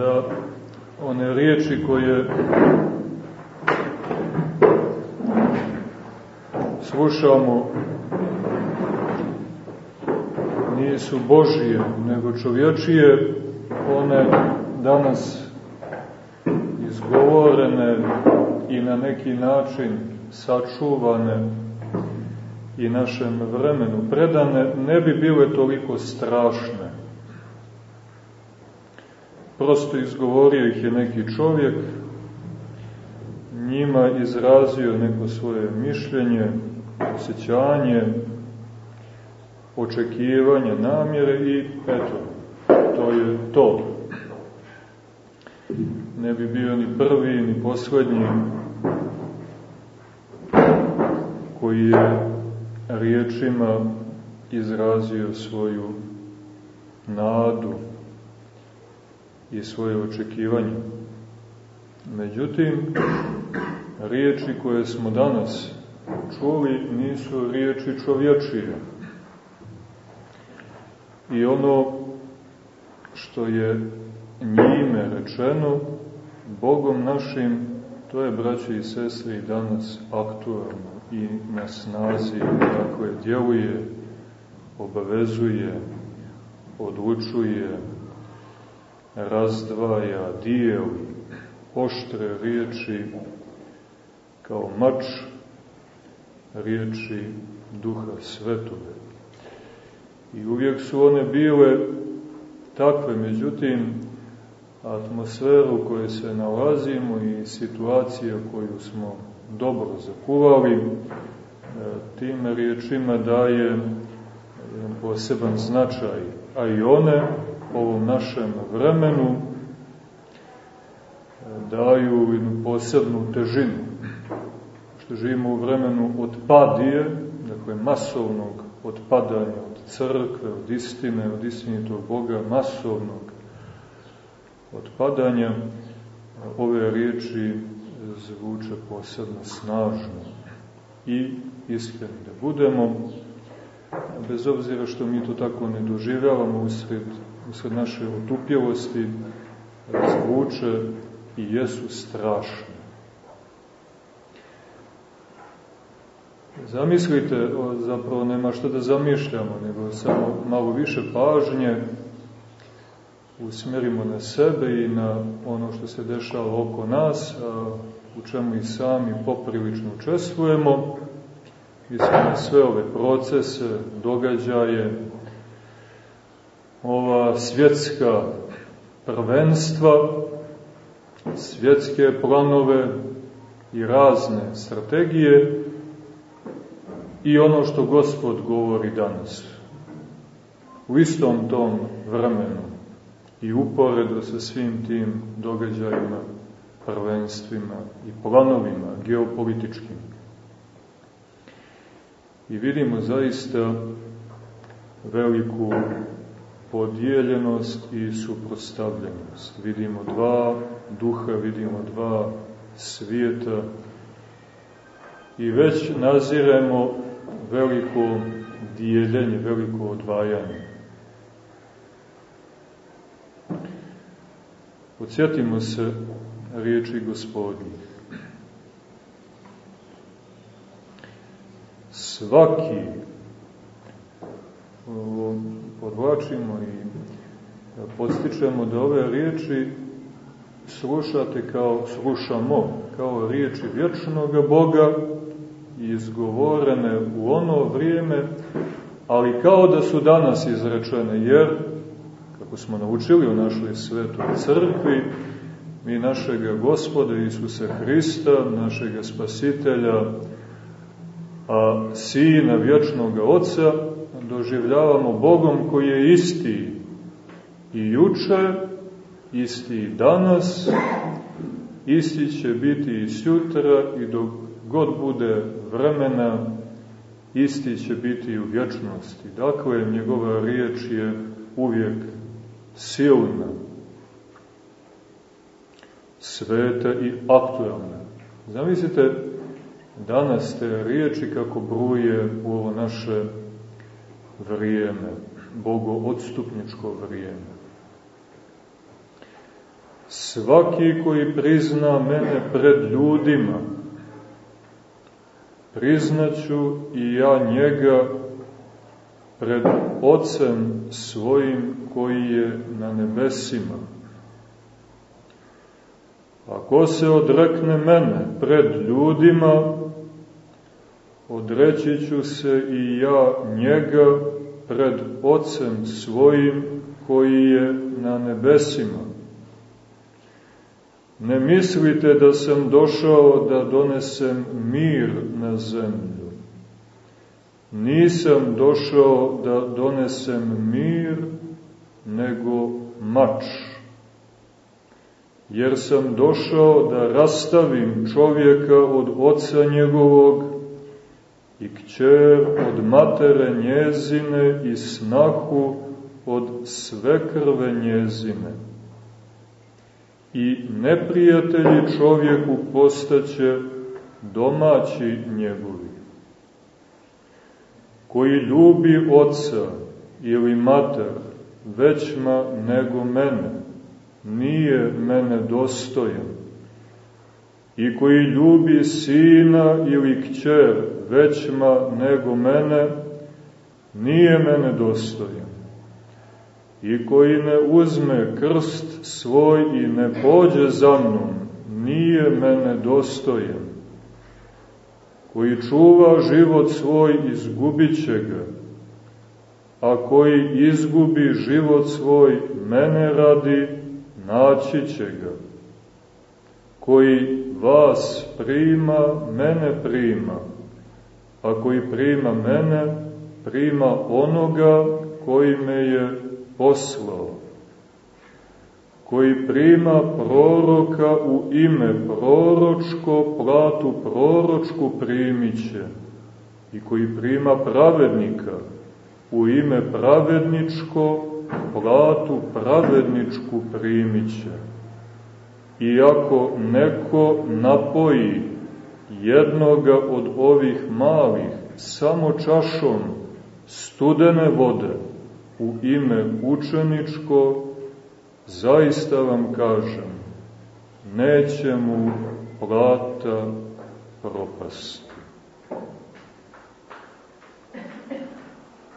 da one riječi koje slušamo nisu Božije, nego čovječije, one danas izgovorene i na neki način sačuvane i našem vremenu predane, ne bi bile toliko strašne. Prosto izgovorio ih je neki čovjek, njima izrazio neko svoje mišljenje, osjećanje, očekivanje, namjere i eto, to je to. Ne bi bio ni prvi, ni poslednji koji je riječima izrazio svoju nadu i svoje očekivanje. Međutim, riječi koje smo danas čuli nisu riječi čovječije. I ono što je njime rečeno, Bogom našim, to je, braći i sestre, danas aktualno i na snazi, dakle, djeluje, obavezuje, odlučuje, razdvaja, dijeli, oštre riječi kao mač riječi Duha Svetove. I uvijek su one bile takve, međutim, atmosferu u kojoj se nalazimo i situacija koju smo dobro zakuvali, e, tim riječima daje poseban značaj, a i one ovom našem vremenu e, daju jednu posebnu težinu. Što živimo u vremenu otpadije, dakle masovnog otpadanja od crkve, od istine, od istinitog Boga, masovnog otpadanja, ove riječi zvuče posebno snažno i iskreni da budemo, bez obzira što mi to tako ne doživljavamo usred, usred naše otupjelosti, zvuče i jesu strašne. Zamislite, zapravo nema što da zamišljamo, nego samo malo više pažnje usmerimo na sebe i na ono što se dešava oko nas, a u čemu i sami poprilično učestvujemo, i sve ove procese, događaje, ova svjetska prvenstva, svjetske planove i razne strategije i ono što Gospod govori danas. U istom tom vremenu i uporedo sa svim tim događajima, prvenstvima i planovima geopolitičkim. I vidimo zaista veliku podijeljenost i suprostavljenost. Vidimo dva duha, vidimo dva svijeta i već naziremo veliko dijeljenje, veliko odvajanje. Podsjetimo se riječi gospodnjih. Svaki, podvlačimo i podstičemo da ove riječi slušate kao, slušamo, kao riječi vječnog Boga, izgovorene u ono vrijeme, ali kao da su danas izrečene, jer, kako smo naučili u našoj svetoj crkvi, mi našega gospoda Isusa Hrista, našega spasitelja, a sina vječnog Oca, doživljavamo Bogom koji je isti i juče, isti i danas, isti će biti i sutra i dok god bude vremena, isti će biti i u vječnosti. Dakle, njegova riječ je uvijek silna, sveta i aktualna. Zamislite danas te riječi kako bruje u ovo naše vrijeme, bogoodstupničko vrijeme. svaki koji prizna mene pred ljudima, priznaću i ja njega pred Otcem svojim koji je na nebesima. Ako se odrekne mene pred ljudima, odreći ću se i ja njega pred Otcem svojim koji je na nebesima. Ne mislite da sam došao da donesem mir na zemlju. Nisam došao da donesem mir, nego mač. Jer sam došao da rastavim čovjeka od oca njegovog i kćer od matere njezine i snahu od svekrve njezine. I neprijatelji čovjeku postaće domaći njegovi. Koji ljubi oca ili mater većma nego mene, nije mene dostojan. I koji ljubi sina ili kćer većma nego mene, nije mene dostojan. I koji ne uzme krst svoj i ne pođe za mnom, nije mene dostojan. Koji čuva život svoj, izgubit će ga, a koji izgubi život svoj, mene radi, naći će ga. Koji vas prima, mene prima, a koji prima mene, prima onoga koji me je poslao. Koji prima proroka u ime proročko, platu proročku primiće. I koji prima pravednika u ime pravedničko, platu pravedničku primiće. I ako neko napoji jednoga od ovih malih samo čašom studene vode u ime učeničko, zaista vam kažem, neće mu plata propasti.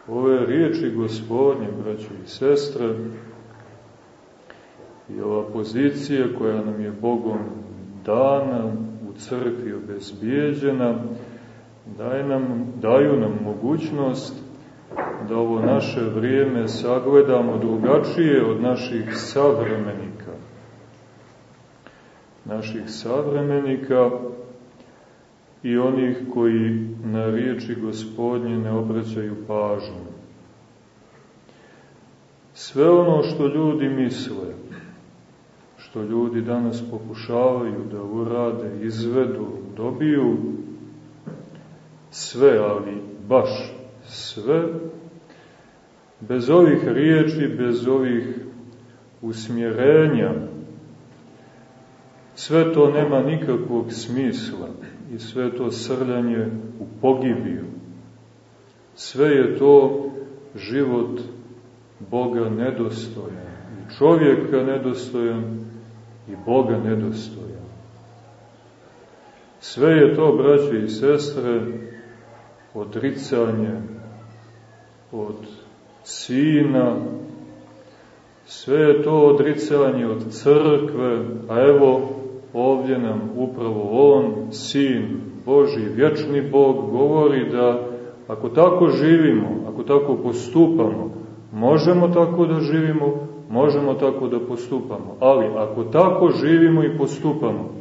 Ove riječi gospodnje, braći i sestre, i ova pozicija koja nam je Bogom dana, crkvi obezbijeđena, daj nam, daju nam mogućnost da ovo naše vrijeme sagledamo drugačije od naših savremenika. Naših savremenika i onih koji na riječi gospodnje ne obraćaju pažnju. Sve ono što ljudi misle, što ljudi danas pokušavaju da urade, izvedu, dobiju sve, ali baš sve, bez ovih riječi, bez ovih usmjerenja, sve to nema nikakvog smisla i sve to srljanje u pogibiju. Sve je to život Boga nedostojan i čovjeka nedostojan i Boga nedostojan. Sve je to, braće i sestre, odricanje od sina, sve je to odricanje od crkve, a evo ovdje nam upravo on, sin Boži, vječni Bog, govori da ako tako živimo, ako tako postupamo, možemo tako da živimo, možemo tako da postupamo. Ali ako tako živimo i postupamo,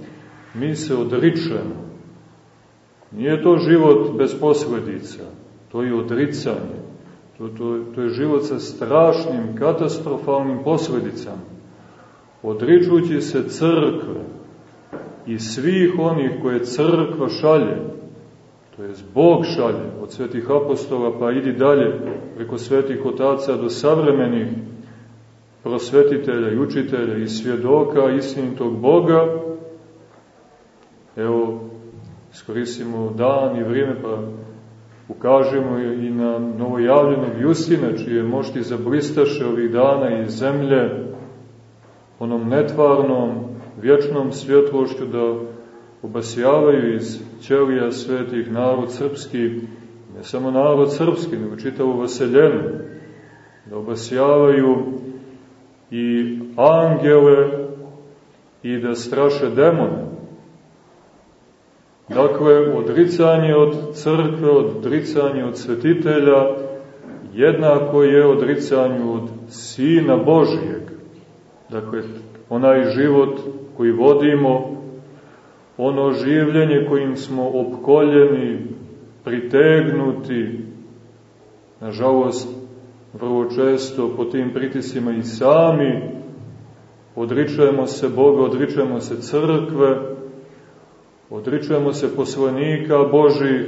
mi se odričemo. Nije to život bez posledica, to je odricanje. To, to, to je život sa strašnim, katastrofalnim posledicama. Odričući se crkve i svih onih koje crkva šalje, to je Bog šalje od svetih apostola pa idi dalje preko svetih otaca do savremenih prosvetitelja i učitelja i svjedoka istinitog Boga, evo, iskoristimo dan i vrijeme pa ukažemo i na novojavljenog Justina, čije mošti zablistaše ovih dana iz zemlje, onom netvarnom, vječnom svjetlošću da obasjavaju iz ćelija svetih narod srpski, ne samo narod srpski, nego čitavu vaseljenu, da obasjavaju i angele i da straše demone. Dakle, odricanje od crkve, odricanje od svetitelja, jednako je odricanju od Sina Božijeg. Dakle, onaj život koji vodimo, ono življenje kojim smo opkoljeni, pritegnuti, nažalost, vrlo često po tim pritisima i sami odričujemo se Boga, odričujemo se crkve, odričujemo se poslanika Božih,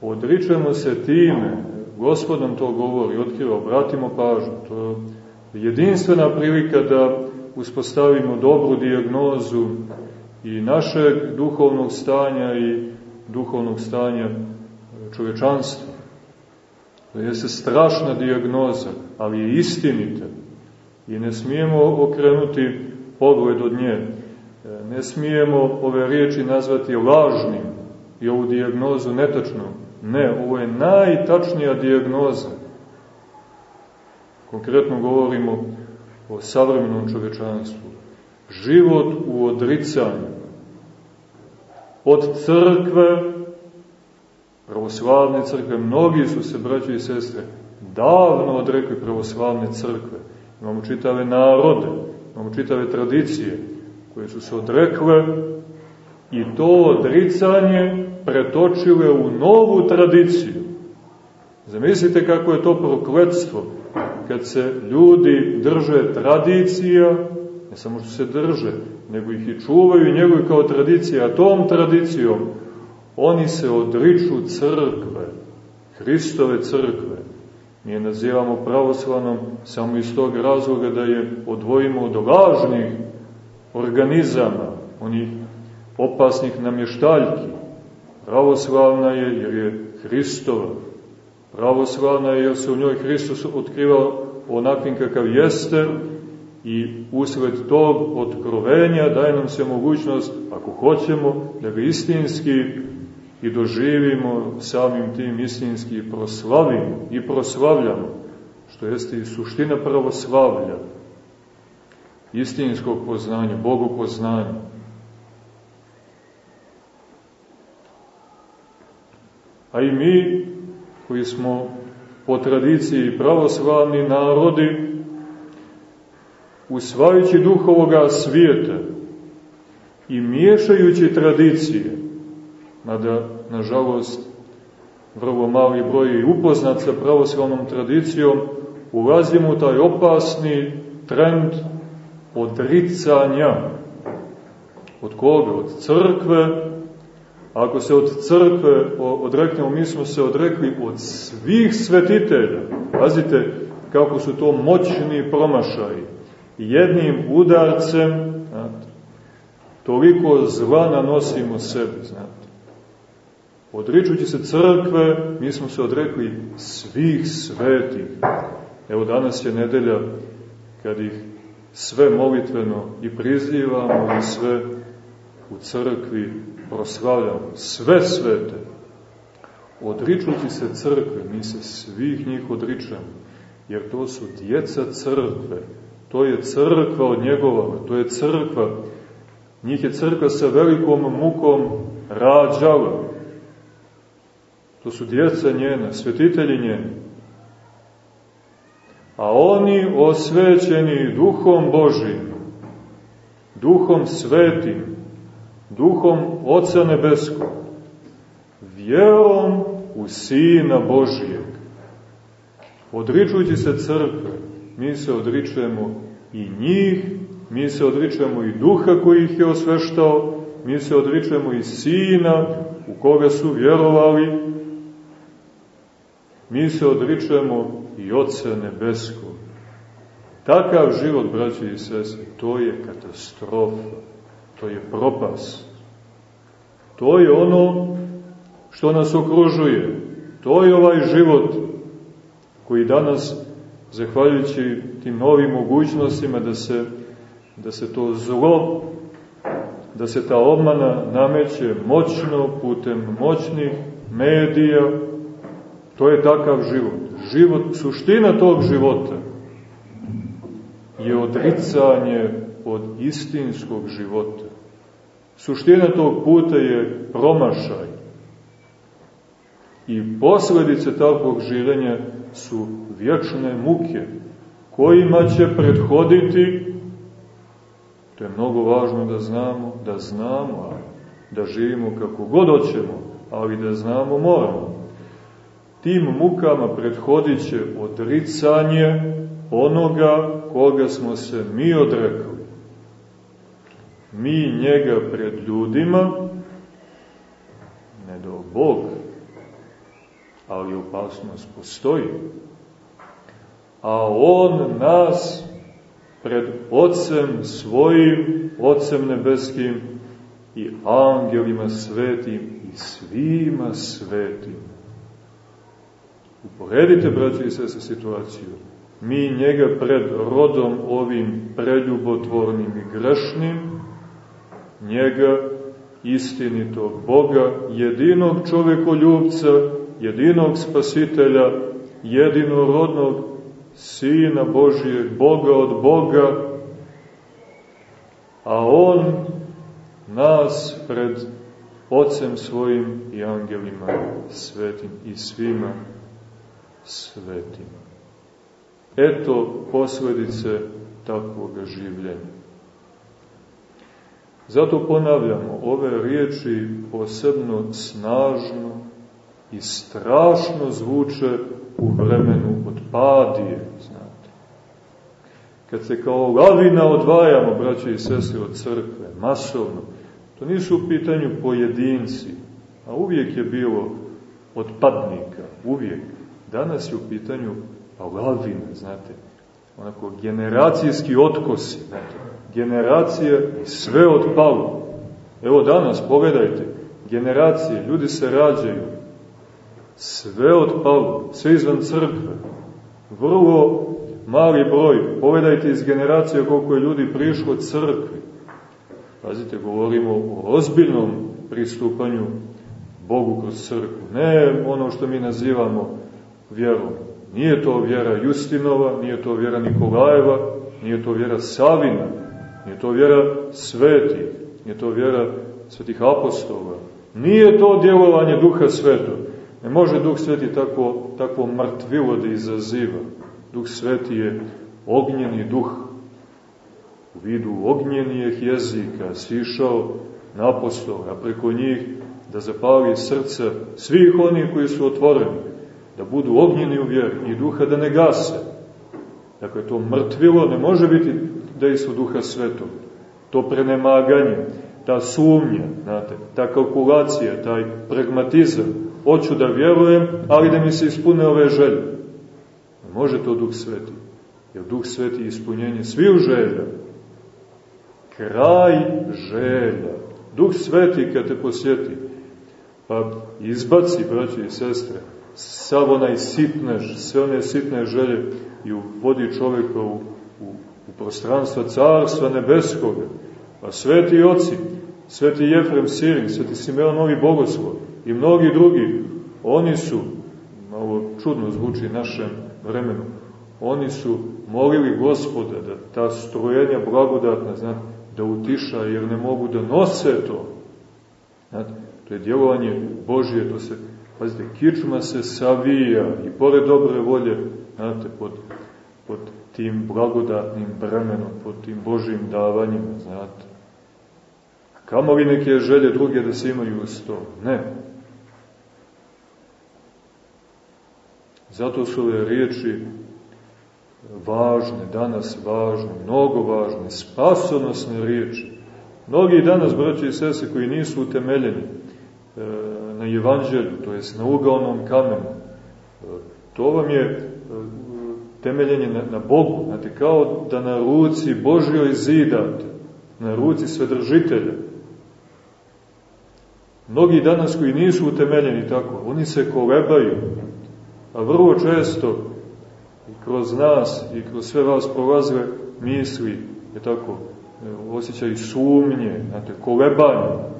odričujemo se time, Gospod nam to govori, otkriva, obratimo pažnju, to je jedinstvena prilika da uspostavimo dobru dijagnozu i našeg duhovnog stanja i duhovnog stanja čovečanstva. To je se strašna dijagnoza, ali je istinita. I ne smijemo okrenuti pogled od nje. Ne smijemo ove riječi nazvati lažnim i ovu dijagnozu netačnom. Ne, ovo je najtačnija dijagnoza. Konkretno govorimo o savremenom čovečanstvu. Život u odricanju od crkve pravoslavne crkve, mnogi su se, braći i sestre, davno odrekli pravoslavne crkve. Imamo čitave narode, imamo čitave tradicije koje su se odrekle i to odricanje pretočile u novu tradiciju. Zamislite kako je to prokledstvo kad se ljudi drže tradicija, ne samo što se drže, nego ih i čuvaju njegovi kao tradicija, a tom tradicijom Oni se odriču crkve, Hristove crkve. Mi je nazivamo pravoslavnom samo iz tog razloga da je odvojimo od lažnih organizama, onih opasnih namještaljki. Pravoslavna je jer je Hristova. Pravoslavna je jer se u njoj Hristos otkrivao onakvim kakav jeste i usled tog otkrovenja daje nam se mogućnost, ako hoćemo, da ga istinski i doživimo samim tim istinski i proslavimo i proslavljamo, što jeste i suština pravoslavlja, istinskog poznanja, Bogu poznanja. A i mi, koji smo po tradiciji pravoslavni narodi, usvajajući duh ovoga svijeta i miješajući tradicije, mada, nažalost, vrlo mali broj je upoznat sa pravoslavnom tradicijom, ulazimo u taj opasni trend odricanja. Od koga? Od crkve. Ako se od crkve odreknemo, mi smo se odrekli od svih svetitelja. Pazite kako su to moćni promašaji. Jednim udarcem, znate, toliko zla nanosimo sebi, znate. Odričući se crkve, mi smo se odrekli svih svetih. Evo danas je nedelja kad ih sve molitveno i prizivamo i sve u crkvi proslavljamo. Sve svete. Odričući se crkve, mi se svih njih odričamo, jer to su djeca crkve. To je crkva od njegova, to je crkva. Njih je crkva sa velikom mukom rađala To su djeca njena, svetitelji njeni. A oni osvećeni duhom Božim, duhom svetim, duhom Oca Nebeskog, vjerom u Sina Božijeg. Odričujući se crkve, mi se odričujemo i njih, mi se odričujemo i duha koji ih je osveštao, mi se odričujemo i Sina u koga su vjerovali, mi se odričujemo i Otca Nebeskog. Takav život, braći i sese, to je katastrofa, to je propast. To je ono što nas okružuje. To je ovaj život koji danas zahvaljujući tim novim mogućnostima da se, da se to zlo, da se ta obmana nameće moćno putem moćnih medija, to je takav život. Život, suština tog života je odricanje od istinskog života. Suština tog puta je promašaj. I posledice takvog življenja su vječne muke, kojima će prethoditi, to je mnogo važno da znamo, da znamo, da živimo kako god hoćemo, ali da znamo moramo. Tim mukama prethodit će odricanje onoga koga smo se mi odrekli. Mi njega pred ljudima, ne do Bog, ali opasnost postoji. A On nas pred Otcem svojim, Otcem nebeskim i angelima svetim i svima svetim. Uporedite, braći i sese, situaciju. Mi njega pred rodom ovim preljubotvornim i grešnim, njega istinitog Boga, jedinog čovekoljubca, jedinog spasitelja, jedinorodnog Sina Božijeg, Boga od Boga, a On nas pred Otcem svojim i angelima svetim i svima svetim. Eto posledice takvog življenja. Zato ponavljamo, ove riječi posebno snažno i strašno zvuče u vremenu od padije, znate. Kad se kao lavina odvajamo, braće i sestre, od crkve, masovno, to nisu u pitanju pojedinci, a uvijek je bilo od padnika, uvijek. Danas je u pitanju lavina, znate, onako generacijski otkosi, znate, generacije sve otpalo. Evo danas, pogledajte, generacije, ljudi se rađaju, sve otpalo, sve izvan crkve, vrlo mali broj, pogledajte iz generacije koliko je ljudi prišlo crkvi. Pazite, govorimo o ozbiljnom pristupanju Bogu kroz crkvu, ne ono što mi nazivamo vjerom. Nije to vjera Justinova, nije to vjera Nikolajeva, nije to vjera Savina, nije to vjera svetih, nije to vjera svetih apostola, nije to djelovanje duha svetog. Ne može duh sveti tako, tako mrtvilo da izaziva. Duh sveti je ognjeni duh, u vidu ognjenijih jezika, sišao na apostola, a preko njih da zapali srca svih onih koji su otvoreni, da budu ognjeni u vjeri i duha da ne gase. Dakle, to mrtvilo ne može biti dejstvo duha svetog. To prenemaganje, ta sumnja, znate, ta kalkulacija, taj pragmatizam. Hoću da vjerujem, ali da mi se ispune ove želje. Ne može to duh sveti. Jer duh sveti je ispunjenje svih želja. Kraj želja. Duh sveti kad te posjeti, pa izbaci, braći i sestre, sav onaj sitnež, sve one sitne želje i vodi čovjeka u, u, u prostranstvo carstva nebeskog. Pa sveti oci, sveti Jefrem Sirin, sveti Simeon Novi Bogoslov i mnogi drugi, oni su, malo čudno zvuči našem vremenu, oni su molili gospoda da ta strojenja blagodatna, znate, da utiša, jer ne mogu da nose to. Znate, to je djelovanje Božije, to se Pazite, kičma se savija i pored dobre volje, znate, pod, pod tim blagodatnim bremenom, pod tim Božim davanjima, znate. Kamo li neke želje druge da se imaju uz to? Ne. Zato su ove riječi važne, danas važne, mnogo važne, spasonosne riječi. Mnogi danas, braći i sese, koji nisu utemeljeni, e, na evanđelju, to jest na ugalnom kamenu. E, to vam je e, temeljenje na, na Bogu, znate, kao da na ruci Božjoj zidate, na ruci svedržitelja. Mnogi danas koji nisu utemeljeni tako, oni se kolebaju, a vrlo često i kroz nas i kroz sve vas prolazile misli, je tako, osjećaj sumnje, znate, kolebanje.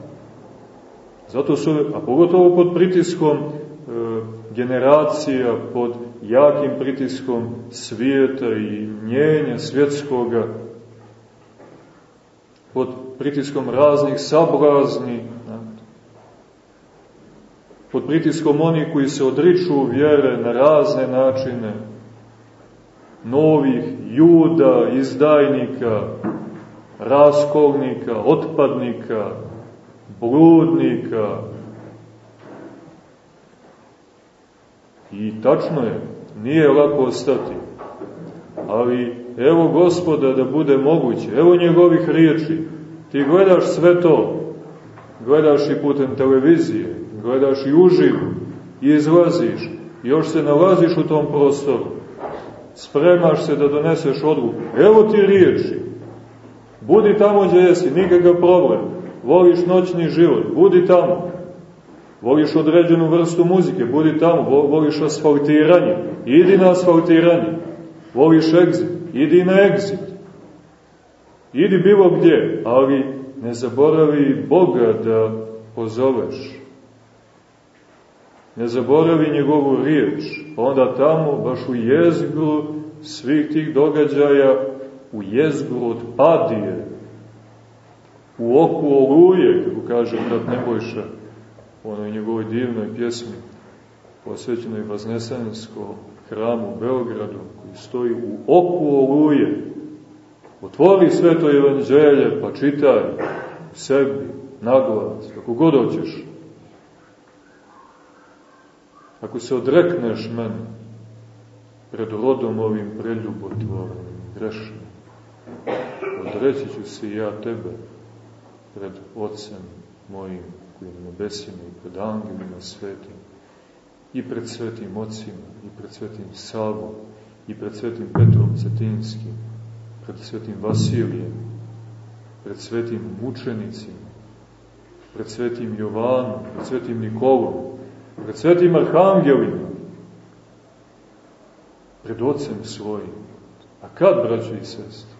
Zato su, a pogotovo pod pritiskom e, generacija, pod jakim pritiskom svijeta i mjenja svjetskoga, pod pritiskom raznih sablazni, pod pritiskom onih koji se odriču vjere na razne načine, novih juda, izdajnika, raskolnika, otpadnika, bludnika. I tačno je, nije lako ostati, ali evo gospoda da bude moguće, evo njegovih riječi, ti gledaš sve to, gledaš i putem televizije, gledaš i uživo, i izlaziš, još se nalaziš u tom prostoru, spremaš se da doneseš odluku, evo ti riječi, budi tamo gdje jesi, nikakav problem, voliš noćni život, budi tamo, voliš određenu vrstu muzike, budi tamo, voliš asfaltiranje, idi na asfaltiranje, voliš egzit, idi na egzit, idi bilo gdje, ali ne zaboravi Boga da pozoveš. Ne zaboravi njegovu riječ, pa onda tamo, baš u jezgru svih tih događaja, u jezgru od padije, u oku oluje, kako kaže brat Nebojša, u onoj njegovoj divnoj pjesmi, posvećenoj Vaznesenskom hramu u Beogradu, koji stoji u oku oluje. Otvori sveto evanđelje, pa čitaj sebi, naglas, kako god hoćeš. Ako se odrekneš mene, pred rodom ovim preljubotvornim, grešnim, odreći ću se ja tebe pred Otcem mojim koji je na nebesima i pred angelima svetim i pred svetim ocima i pred svetim Savom i pred svetim Petrom Cetinskim, pred svetim Vasilijem, pred svetim mučenicima, pred svetim Jovanom, pred svetim Nikolom, pred svetim Arhangelima, pred Otcem svojim. A kad, braćo i sestri?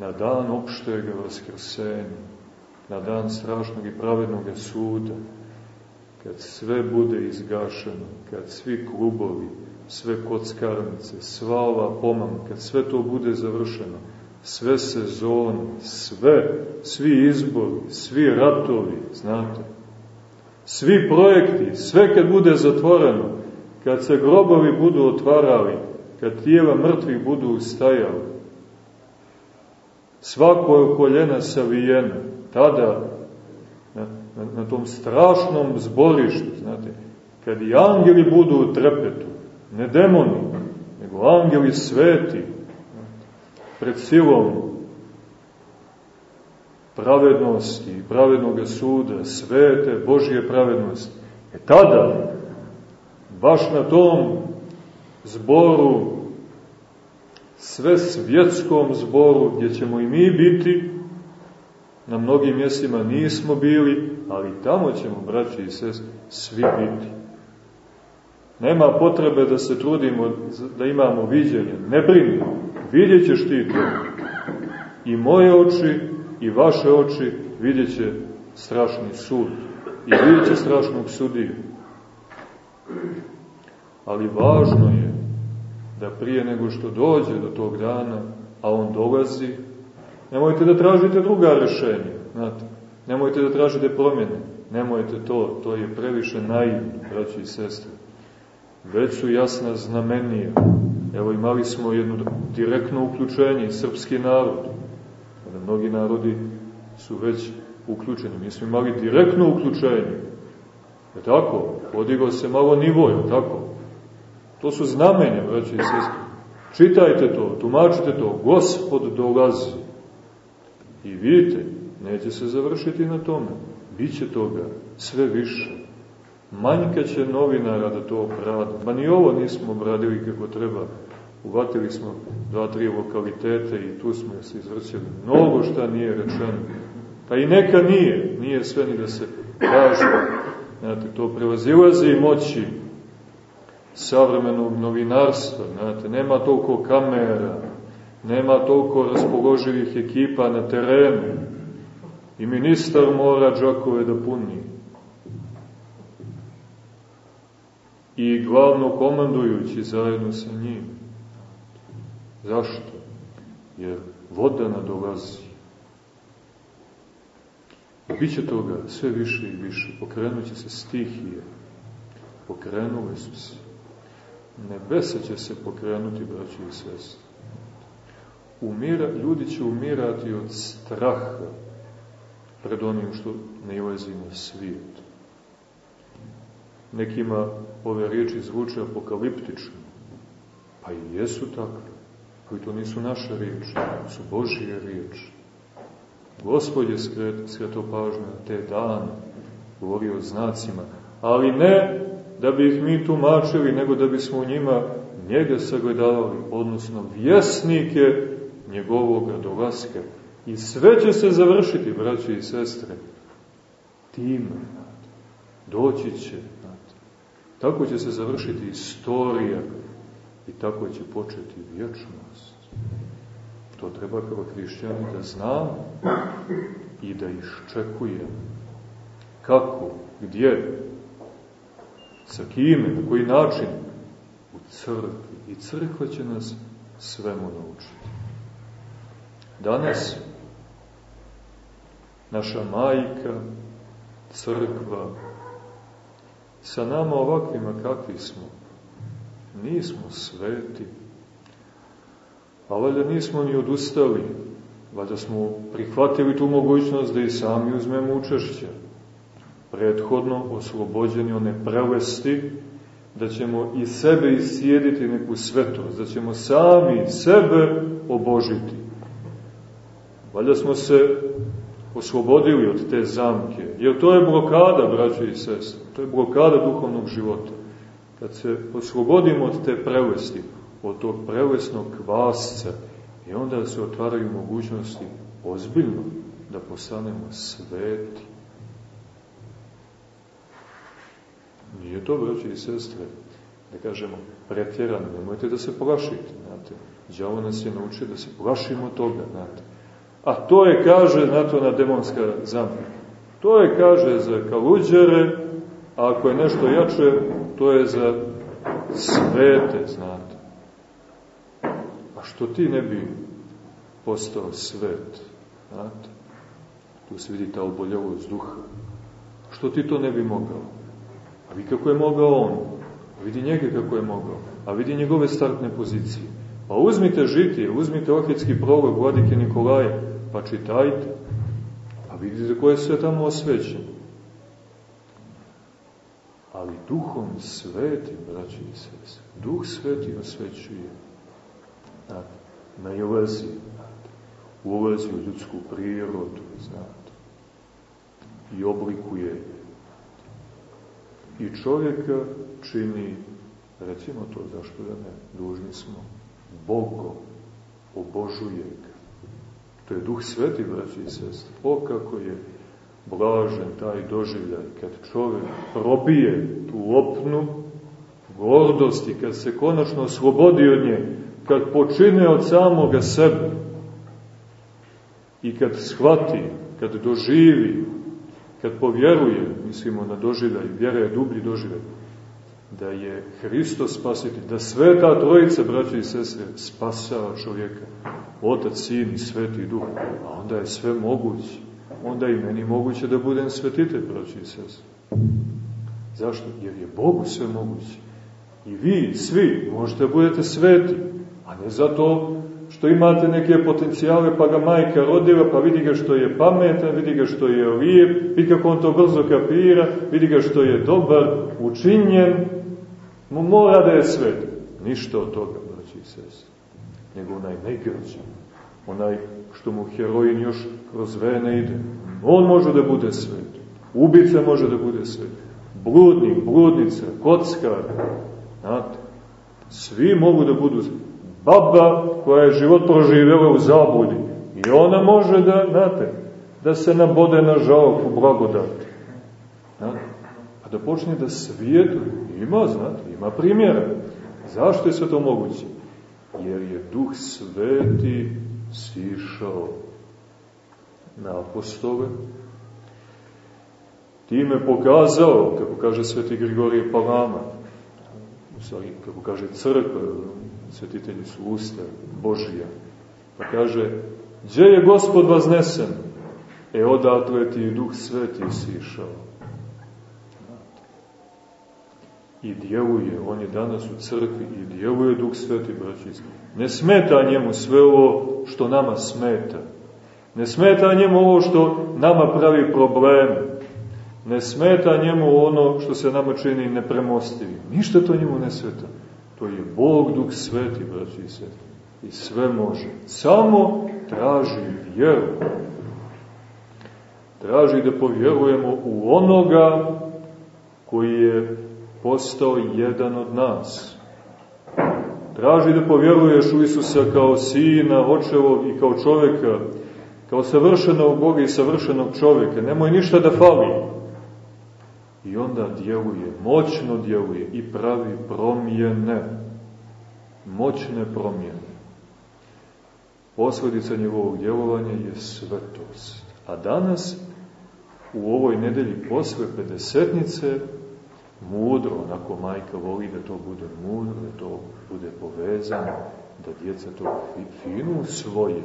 Na dan opštega vaskrsenja, na dan strašnog i pravednog suda, kad sve bude izgašeno, kad svi klubovi, sve kockarnice, sva ova pomama, kad sve to bude završeno, sve sezone, sve, svi izbori, svi ratovi, znate, svi projekti, sve kad bude zatvoreno, kad se grobovi budu otvarali, kad tijela mrtvih budu ustajali, svako je koljena savijena, tada na, na, na tom strašnom zborištu, znate, kad i angeli budu u trepetu, ne demoni, nego angeli sveti, pred silom pravednosti pravednog suda, svete Božje pravednosti. E tada, baš na tom zboru, sve svjetskom zboru, gdje ćemo i mi biti, na mnogim mjestima nismo bili, ali tamo ćemo, braći i sest, svi biti. Nema potrebe da se trudimo da imamo viđenje. Ne brini, vidjet ćeš ti to. I moje oči i vaše oči vidjet će strašni sud. I vidjet će strašnog sudiju. Ali važno je da prije nego što dođe do tog dana, a on dolazi, nemojte da tražite druga rešenja, znate, nemojte da tražite promjene, nemojte to, to je previše naivno, braći i sestre već su jasna znamenija. Evo imali smo jedno direktno uključenje, srpski narod. Kada mnogi narodi su već uključeni. Mi smo imali direktno uključenje. Je tako? Podigao se malo nivo, tako? To su znamenja, braći i sestri. Čitajte to, tumačite to. Gospod dolazi. I vidite, neće se završiti na tome. Biće toga sve više manjka će novinara da to obrade. Ma ni ovo nismo obradili kako treba. Uvatili smo dva, tri lokalitete i tu smo se izvrćili. Mnogo šta nije rečeno. Pa i neka nije. Nije sve ni da se kaže. Znate, to prevazilazi moći savremenog novinarstva, znate, nema toliko kamera, nema toliko raspoloživih ekipa na terenu i ministar mora džakove da puni. I glavno komandujući zajedno sa njim. Zašto? Jer voda nadolazi. Biće toga sve više i više. Pokrenut se stihije. Pokrenule su se. Nebesa će se pokrenuti, braći i sestri. Umira, ljudi će umirati od straha pred onim što ne ilazi na svijet. Nekima ove riječi zvuče apokaliptično, pa i jesu takve, koji to nisu naše riječi, su Božije riječi. Gospod je skreto pažnje na te dane, govori o znacima, ali ne da bi ih mi tumačili, nego da bismo u njima njega sagledavali, odnosno vjesnike njegovog dolaska. I sve će se završiti, braći i sestre, time. Doći će. Tako će se završiti istorija i tako će početi vječnost. To treba kao hrišćani da znamo i da iščekujemo. Kako, gdje, sa kime, na koji način? U crkvi. I crkva će nas svemu naučiti. Danas naša majka, crkva, sa nama ovakvima kakvi smo, nismo sveti, a valjda nismo ni odustali, valjda smo prihvatili tu mogućnost da i sami uzmemo učešće, prethodno oslobođeni one prelesti, da ćemo i sebe iscijediti neku svetost, da ćemo sami sebe obožiti. Valjda smo se oslobodili od te zamke, jer to je blokada, braćo i sestre, to je blokada duhovnog života. Kad se oslobodimo od te prelesti, od tog prelesnog kvasca, i onda se otvaraju mogućnosti ozbiljno da postanemo sveti. Nije to, braći i sestre, da kažemo pretjerano, nemojte da se plašite, znate. Đavo nas je naučio da se plašimo toga, znate. A to je, kaže, znate, na demonska zamka. To je, kaže, za kaluđere, a ako je nešto jače, to je za svete, znate. A što ti ne bi postao svet, znate? Tu se vidi ta oboljavost duha. Što ti to ne bi mogao? Vi kako je mogao on? A vidi njega kako je mogao. A vidi njegove startne pozicije. Pa uzmite žitije, uzmite ohidski prolog vladike Nikolaja, pa čitajte. Pa vidite koje sve tamo osvećeno. Ali duhom svetim, braći i sese, duh sveti osvećuje. Znate, najlazi, znate, ulazi u ljudsku prirodu, znate, i oblikuje je i čovjeka čini, recimo to, zašto da ne, dužni smo, Bogom, obožuje ga. To je duh sveti, braći i sestri. O, kako je blažen taj doživljaj, kad čovjek probije tu opnu gordosti, kad se konačno oslobodi od nje, kad počine od samoga sebe i kad shvati, kad doživi kad povjeruje, mislimo na doživljaj, vjera je dublji doživljaj, da je Hristos spasitelj, da sveta trojica, braće i sestre, spasava čovjeka, Otac, Sin i Sveti Duh, a onda je sve moguće. Onda i meni moguće da budem svetitelj, braće i sestre. Zašto? Jer je Bogu sve moguće. I vi, svi, možete da budete sveti, a ne zato što imate neke potencijale, pa ga majka rodila, pa vidi ga što je pametan, vidi ga što je lijep, vidi kako on to brzo kapira, vidi ga što je dobar, učinjen, mu mora da je svet. Ništa od toga, braći i sest. Nego onaj najgrađan, onaj što mu herojin još kroz vene ide. On može da bude svet. Ubica može da bude svet. Bludnik, bludnica, kockar, znate, svi mogu da budu baba koja je život proživjela u zabudi. I ona može da, znate, da se nabode na žalku blagodati. Znate? pa da počne da svijetuje. Ima, znate, ima primjera. Zašto je sve to moguće? Jer je Duh Sveti sišao na apostole, time pokazao, kako kaže sveti Grigorije Palama, stvari, kako kaže crkva, svetitelji su usta Božija, pa kaže, gdje je gospod vaznesen? E, odatle ti Duh Sveti sišao. I djeluje, on je danas u crkvi i djeluje Duh Sveti, braći Ne smeta njemu sve ovo što nama smeta. Ne smeta njemu ovo što nama pravi probleme. Ne smeta njemu ono što se nama čini nepremostivi. Ništa to njemu ne smeta. To je Bog Duh Sveti, braći i sveti. I sve može. Samo traži vjeru. Traži da povjerujemo u onoga koji je postao jedan od nas. Traži da povjeruješ u Isusa kao sina, očevog i kao čoveka, kao savršenog Boga i savršenog čoveka. Nemoj ništa da fali. I onda djeluje, moćno djeluje i pravi promjene. Moćne promjene. Posledica njegovog djelovanja je svetost. A danas, u ovoj nedelji posle pedesetnice, mudro, onako majka voli da to bude mudro, da to bude povezano, da djeca to finu svoje.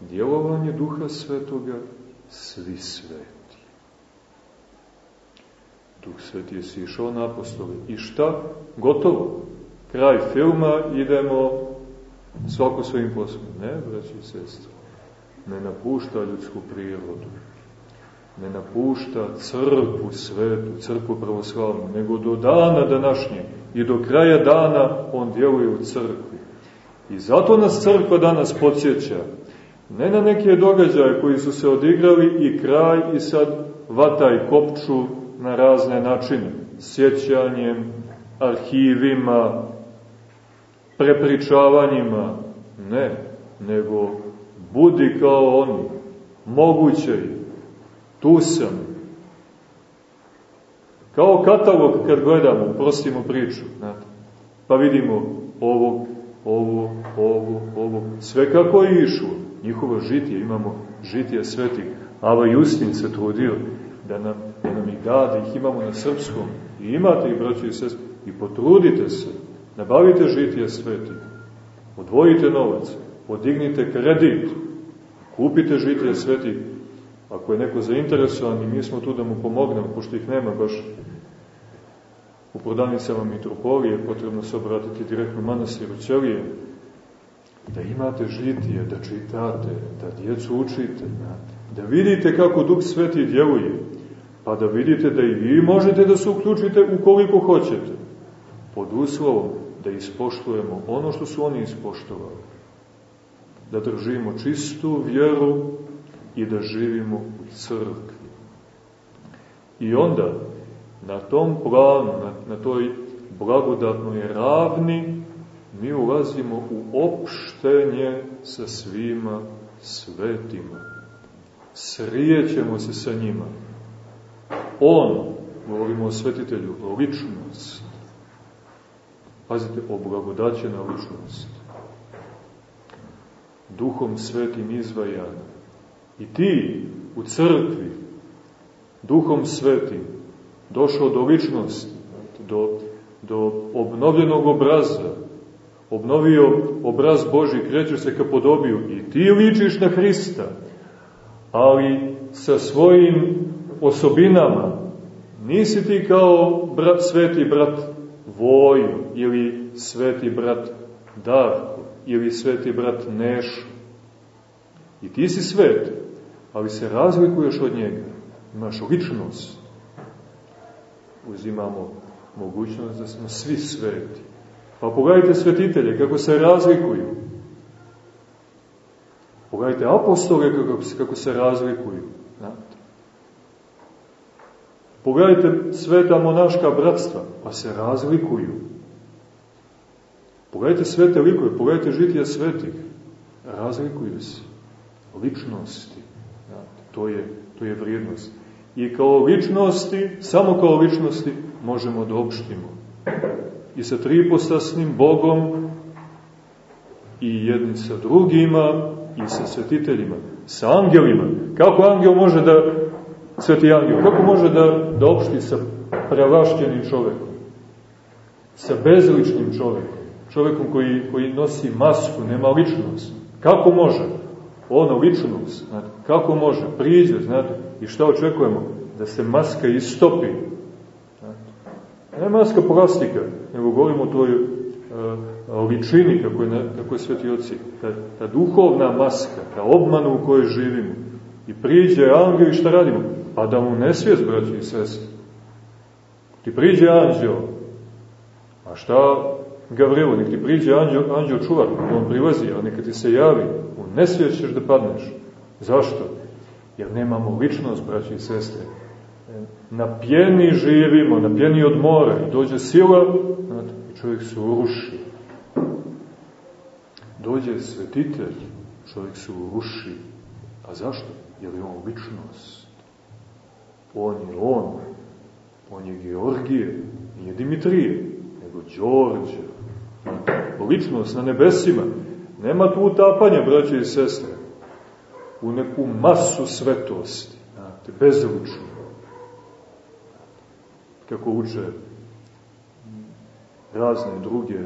Djelovanje Duha Svetoga, svi sveti. Duh Sveti je sišao na apostole. I šta? Gotovo. Kraj filma, idemo svako svojim poslom. Ne, braći i sestri. Ne napušta ljudsku prirodu ne napušta crkvu svetu, crkvu pravoslavnu, nego do dana današnje i do kraja dana on djeluje u crkvi. I zato nas crkva danas podsjeća, ne na neke događaje koji su se odigrali i kraj i sad vataj kopču na razne načine, sjećanjem, arhivima, prepričavanjima, ne, nego budi kao oni, moguće je, Tu sam. Kao katalog kad gledamo, prostimo priču, znate, pa vidimo ovo, ovo, ovo, ovo, sve kako je išlo. Njihovo žitije, imamo žitije svetih. Ava Justin se trudio da nam, da da, ih imamo na srpskom. I imate ih, braći i sest, i potrudite se, nabavite žitije svetih, odvojite novac, podignite kredit, kupite žitije svetih, Ako je neko zainteresovan i mi smo tu da mu pomognemo, pošto ih nema baš u prodavnicama mitropolije, potrebno se obratiti direktno manastiru Ćelije, da imate žitije, da čitate, da djecu učite, da vidite kako Duh Sveti djeluje, pa da vidite da i vi možete da se uključite ukoliko hoćete, pod uslovom da ispoštujemo ono što su oni ispoštovali, da držimo čistu vjeru i da živimo u crkvi. I onda, na tom planu, na, na toj blagodatnoj ravni, mi ulazimo u opštenje sa svima svetima. Srijećemo se sa njima. On, govorimo o svetitelju, o ličnost. Pazite, o blagodaćena ličnost. Duhom svetim izvajana I ti u crkvi, duhom svetim, došao do ličnosti, do, do obnovljenog obraza, obnovio obraz Boži, kreću se ka podobiju i ti ličiš na Hrista, ali sa svojim osobinama, nisi ti kao brat, sveti brat Vojo ili sveti brat Darko ili sveti brat Nešo. I ti si svet, ali se razlikuješ od njega. Imaš ličnost. Uzimamo mogućnost da smo svi sveti. Pa pogledajte svetitelje kako se razlikuju. Pogledajte apostole kako, kako se razlikuju. Znate. Pogledajte sveta monaška bratstva, pa se razlikuju. Pogledajte svete likove, pogledajte žitija svetih, razlikuju se. Ličnosti. To je, to je vrijednost. I kao ličnosti, samo kao ličnosti, možemo da opštimo. I sa tripostasnim Bogom, i jedni sa drugima, i sa svetiteljima, sa angelima. Kako angel može da, sveti angel, kako može da, da opšti sa pravašćenim čovekom? Sa bezličnim čovekom? Čovekom koji, koji nosi masku, nema ličnost. Kako može? Ono ličnost, znate, kako može? Priđe, znate, i šta očekujemo? Da se maska istopi. Znate. Ne maska plastika, nego govorimo o toj uh, ličini, kako je, kako je sveti oci, ta, ta duhovna maska, ta obmana u kojoj živimo. I priđe angel i šta radimo? Pa da mu ne svijest, braći i sestri. Ti priđe anđeo, a šta Gavrilo, nek ti priđe anđeo, anđeo čuvar, on prilazi, a neka ti se javi, u nesvijest ćeš da padneš. Zašto? Jer nemamo ličnost, braći i sestre. Na pjeni živimo, na pjeni od mora, i dođe sila, i čovjek se uruši. Dođe svetitelj, čovjek se uruši. A zašto? Jer je on ličnost. On je on. On je Georgije, nije Dimitrije, nego Đorđe. Ličnost na nebesima. Nema tu utapanja, braće i sestre, u neku masu svetosti, znate, bezručno. Kako uče razne druge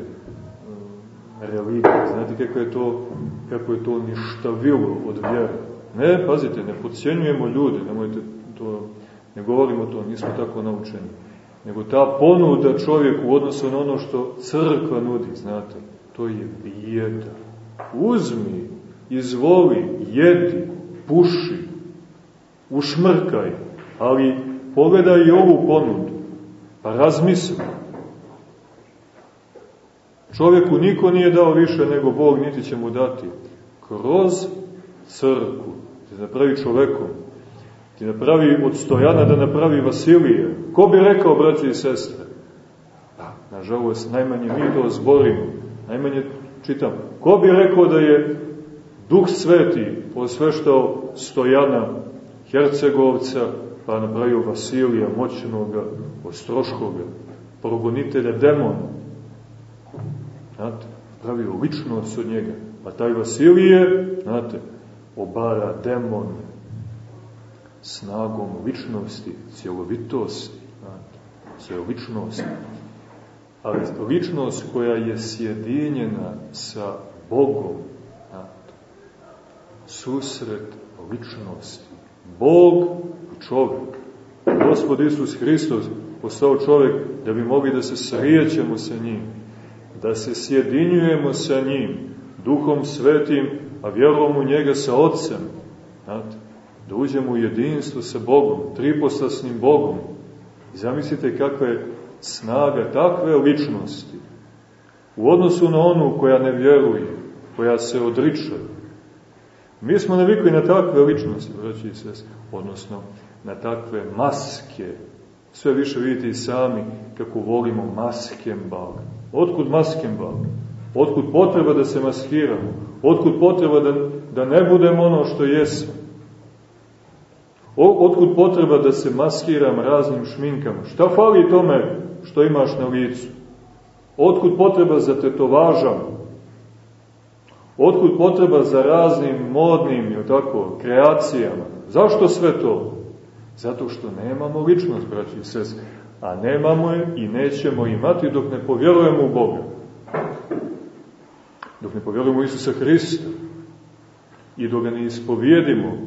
religije. Znate kako je to, kako je to ništavilo od vjera. Ne, pazite, ne podcjenjujemo ljude, nemojte to, ne govorimo to, nismo tako naučeni. Nego ta ponuda čovjeku u odnosu na ono što crkva nudi, znate, to je bijeda. Uzmi, izvoli, jedi, puši, ušmrkaj, ali pogledaj i ovu ponudu, pa razmisli. Čovjeku niko nije dao više nego Bog, niti će mu dati. Kroz crku. Ti napravi čovekom. Ti napravi od Stojana da napravi Vasilije. Ko bi rekao, braći i sestre? Da, nažalost, najmanje mi to zborimo. Najmanje čitam. Ko bi rekao da je Duh Sveti posveštao Stojana Hercegovca, pa napravio Vasilija, moćnoga, ostroškoga, progonitelja demona. Znate, pravio ličnost od njega. A taj Vasilije, znate, obara demon snagom ličnosti, cjelovitosti, znate, cjelovičnosti. Ali ličnost koja je sjedinjena sa Bogom, susret ličnosti. Bog i čovjek. Gospod Isus Hristos postao čovjek da bi mogli da se srijećemo sa njim da se sjedinjujemo sa njim, duhom svetim, a vjerom u njega sa Otcem, znate, da uđemo u jedinstvo sa Bogom, tripostasnim Bogom. I zamislite kakva je snaga takve ličnosti u odnosu na onu koja ne vjeruje, koja se odriče. Mi smo navikli na takve ličnosti, braći i odnosno na takve maske. Sve više vidite i sami kako volimo Maskenbal. Otkud Maskenbal? Otkud potreba da se maskiramo? Otkud potreba da, da ne budemo ono što jesmo? Otkud potreba da se maskiram raznim šminkama? Šta fali tome što imaš na licu? Otkud potreba za tetovažama? Otkud potreba za raznim modnim, jo tako, kreacijama? Zašto sve to? Zato što nemamo ličnost, braći i sestri a nemamo je i nećemo imati dok ne povjerujemo u Boga. Dok ne povjerujemo Isusa Hrista i dok ga ne ispovjedimo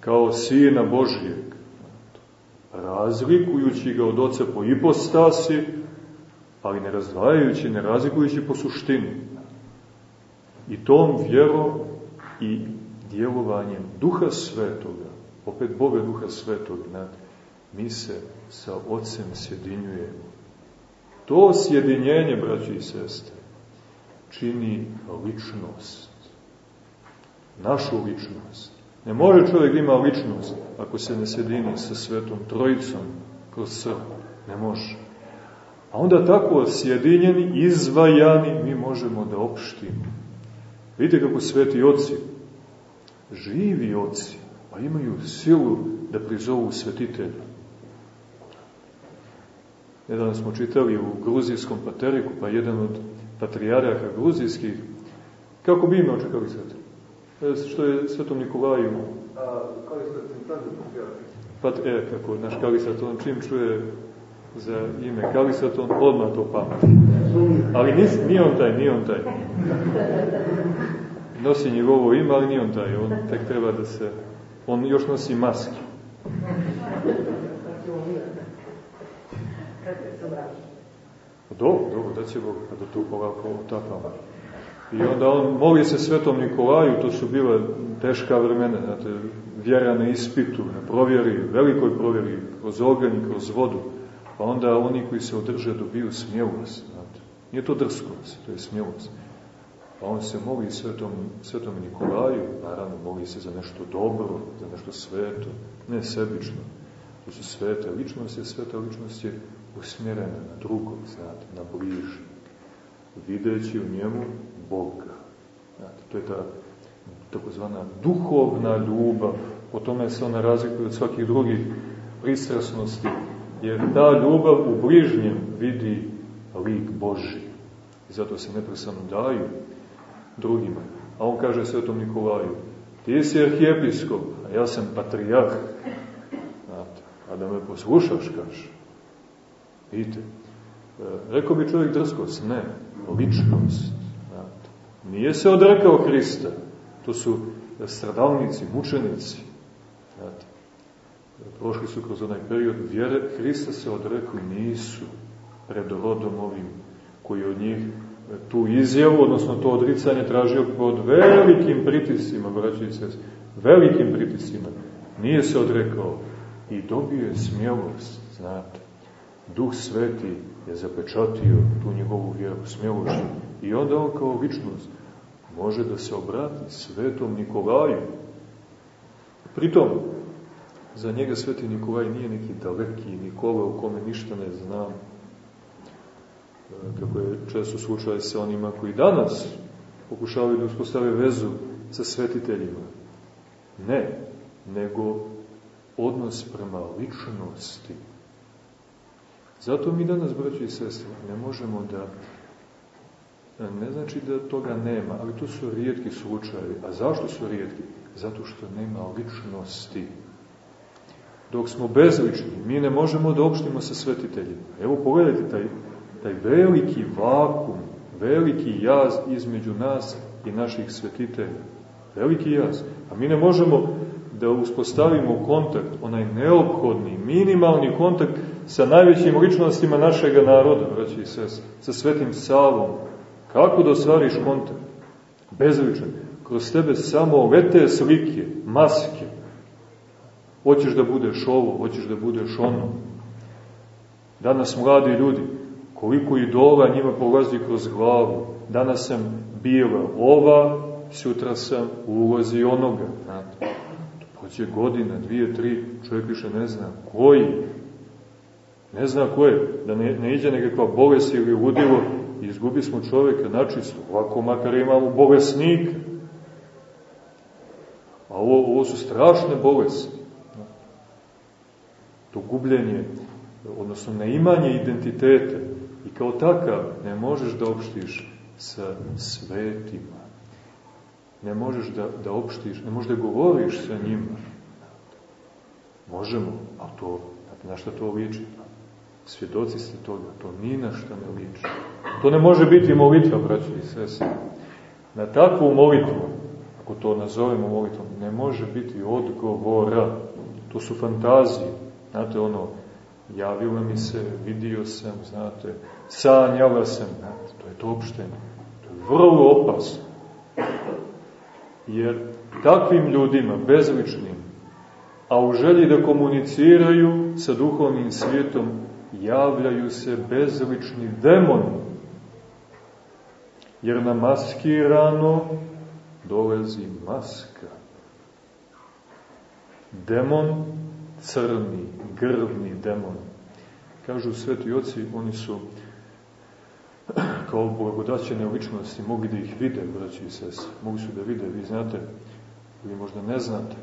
kao Sina Božijeg, razlikujući ga od Oca po ipostasi, ali ne razdvajajući, ne razlikujući po suštini. I tom vjerom i djelovanjem Duha Svetoga, opet Boga Duha Svetoga, znate, mi se sa Otcem sjedinjujemo. To sjedinjenje, braći i sestre, čini ličnost. Našu ličnost. Ne može čovjek da ima ličnost ako se ne sjedini sa Svetom Trojicom kroz crkvu. Ne može. A onda tako sjedinjeni, izvajani, mi možemo da opštimo. Vidite kako sveti oci, živi oci, pa imaju silu da prizovu svetitelja. Nedavno smo čitali u gruzijskom pateriku, pa jedan od patrijaraha gruzijskih, kako bi ime očekali sveto? E, što je svetom Nikolaju? Pat, e, kako naš Kalisaton, čim čuje za ime Kalisaton, odmah to pamati. Ali nis, nije on taj, nije on taj. Nosi njegovo ime, ali nije on taj. On tek treba da se... On još nosi maske. Dobro, dobro, da će Bog da to polako otapamo. I onda on moli se svetom Nikolaju, to su bila teška vremena, znate, vjera na ispitu, na provjeri, velikoj provjeri, kroz oganj, kroz vodu. Pa onda oni koji se održe dobiju smjelost, znate. Nije to drskost, to je smjelost. Pa on se moli svetom, svetom Nikolaju, naravno moli se za nešto dobro, za nešto sveto, ne sebično. To su svete ličnosti, sveta ličnost je usmjerena na drugog, znate, na bliži, videći u njemu Boga. Znate, to je ta takozvana duhovna ljubav, po tome se ona razlikuje od svakih drugih pristrasnosti, jer ta ljubav u bližnjem vidi lik Boži. I zato se neprestano daju drugima. A on kaže svetom Nikolaju, ti si arhijepiskop, a ja sam patrijarh. Znate, a da me poslušaš, kaže. Vidite, e, rekao bi čovjek drskost, ne, ličnost. Znate. Nije se odrekao Hrista, to su stradalnici, mučenici. Znate. Prošli su kroz onaj period vjere, Hrista se odrekli nisu pred rodom ovim koji od njih tu izjavu, odnosno to odricanje tražio pod velikim pritisima, braći sest, velikim pritisima. Nije se odrekao i dobio je smjelost, znate. Duh Sveti je zapečatio tu njegovu vjeru smjelošću i onda on kao ličnost može da se obrati svetom Nikolaju. Pritom, za njega sveti Nikolaj nije neki daleki Nikola u kome ništa ne znam, kako je često slučaj sa onima koji danas pokušavaju da uspostave vezu sa svetiteljima. Ne, nego odnos prema ličnosti. Zato mi danas, braći i sestri, ne možemo da ne znači da toga nema, ali to su rijetki slučajevi. A zašto su rijetki? Zato što nema ličnosti. Dok smo bezlični, mi ne možemo da opštimo sa svetiteljima. Evo pogledajte taj taj veliki vakum, veliki jaz između nas i naših svetitelja. Veliki jaz. A mi ne možemo da uspostavimo kontakt, onaj neophodni, minimalni kontakt sa najvećim ličnostima našeg naroda, braći i sest, sa svetim Savom. Kako da ostvariš kontakt? Bezličan. Kroz tebe samo lete slike, maske. Hoćeš da budeš ovo, hoćeš da budeš ono. Danas mladi ljudi, koliko idola njima polazi kroz glavu. Danas sam bila ova, sutra sam u ulozi onoga. Znate, pođe godina, dvije, tri, čovjek više ne zna koji. Ne zna ko je, da ne, ne iđe nekakva bolest ili udilo i izgubi smo čovjeka načisto. Ovako makar imamo bolesnika. A ovo, ovo su strašne bolesti. To gubljenje, odnosno neimanje identiteta, I kao takav ne možeš da opštiš sa svetima. Ne možeš da, da opštiš, ne možeš da govoriš sa njima. Možemo, a to, na šta to liči? Svjedoci ste toga, to ni na šta ne liči. To ne može biti molitva, braći i sese. Na takvu molitvu, ako to nazovemo molitvom, ne može biti odgovora. To su fantazije. Znate ono, javila mi se, vidio sam, znate, sanjala sam, znate, to je to opštenje. To je vrlo opasno. Jer takvim ljudima, bezličnim, a u želji da komuniciraju sa duhovnim svijetom, javljaju se bezlični demoni. Jer na maskirano dolazi maska. Demon crni, grdni demon. Kažu sveti oci, oni su kao blagodaćene ličnosti, mogli da ih vide, braći i sese, mogli su da vide, vi znate, ili možda ne znate,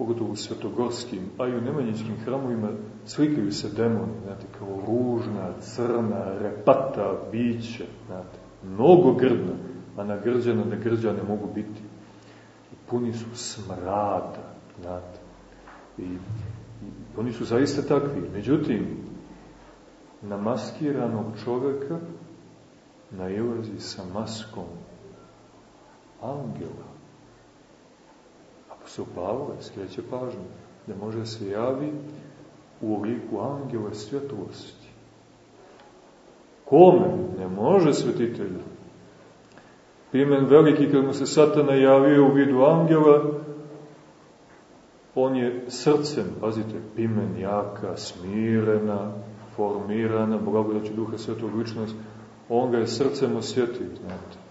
pogotovo u svetogorskim, a i u nemanjičkim hramovima slikaju se demoni, znate, kao ružna, crna, repata, bića, znate, mnogo grdna, a nagrđana da grđa ne mogu biti. I puni su smrada, znate. I, i oni su zaista takvi. Međutim, na maskiranog čoveka nailazi sa maskom angela. Apostol Pavle skreće pažnju da može se javi u obliku angela svjetlosti. Kome? Ne može svetitelju. Pimen veliki, kad mu se satana javio u vidu angela, on je srcem, pazite, pimen jaka, smirena, formirana, blagodaću duha svetog ličnost, on ga je srcem osjetio, znate.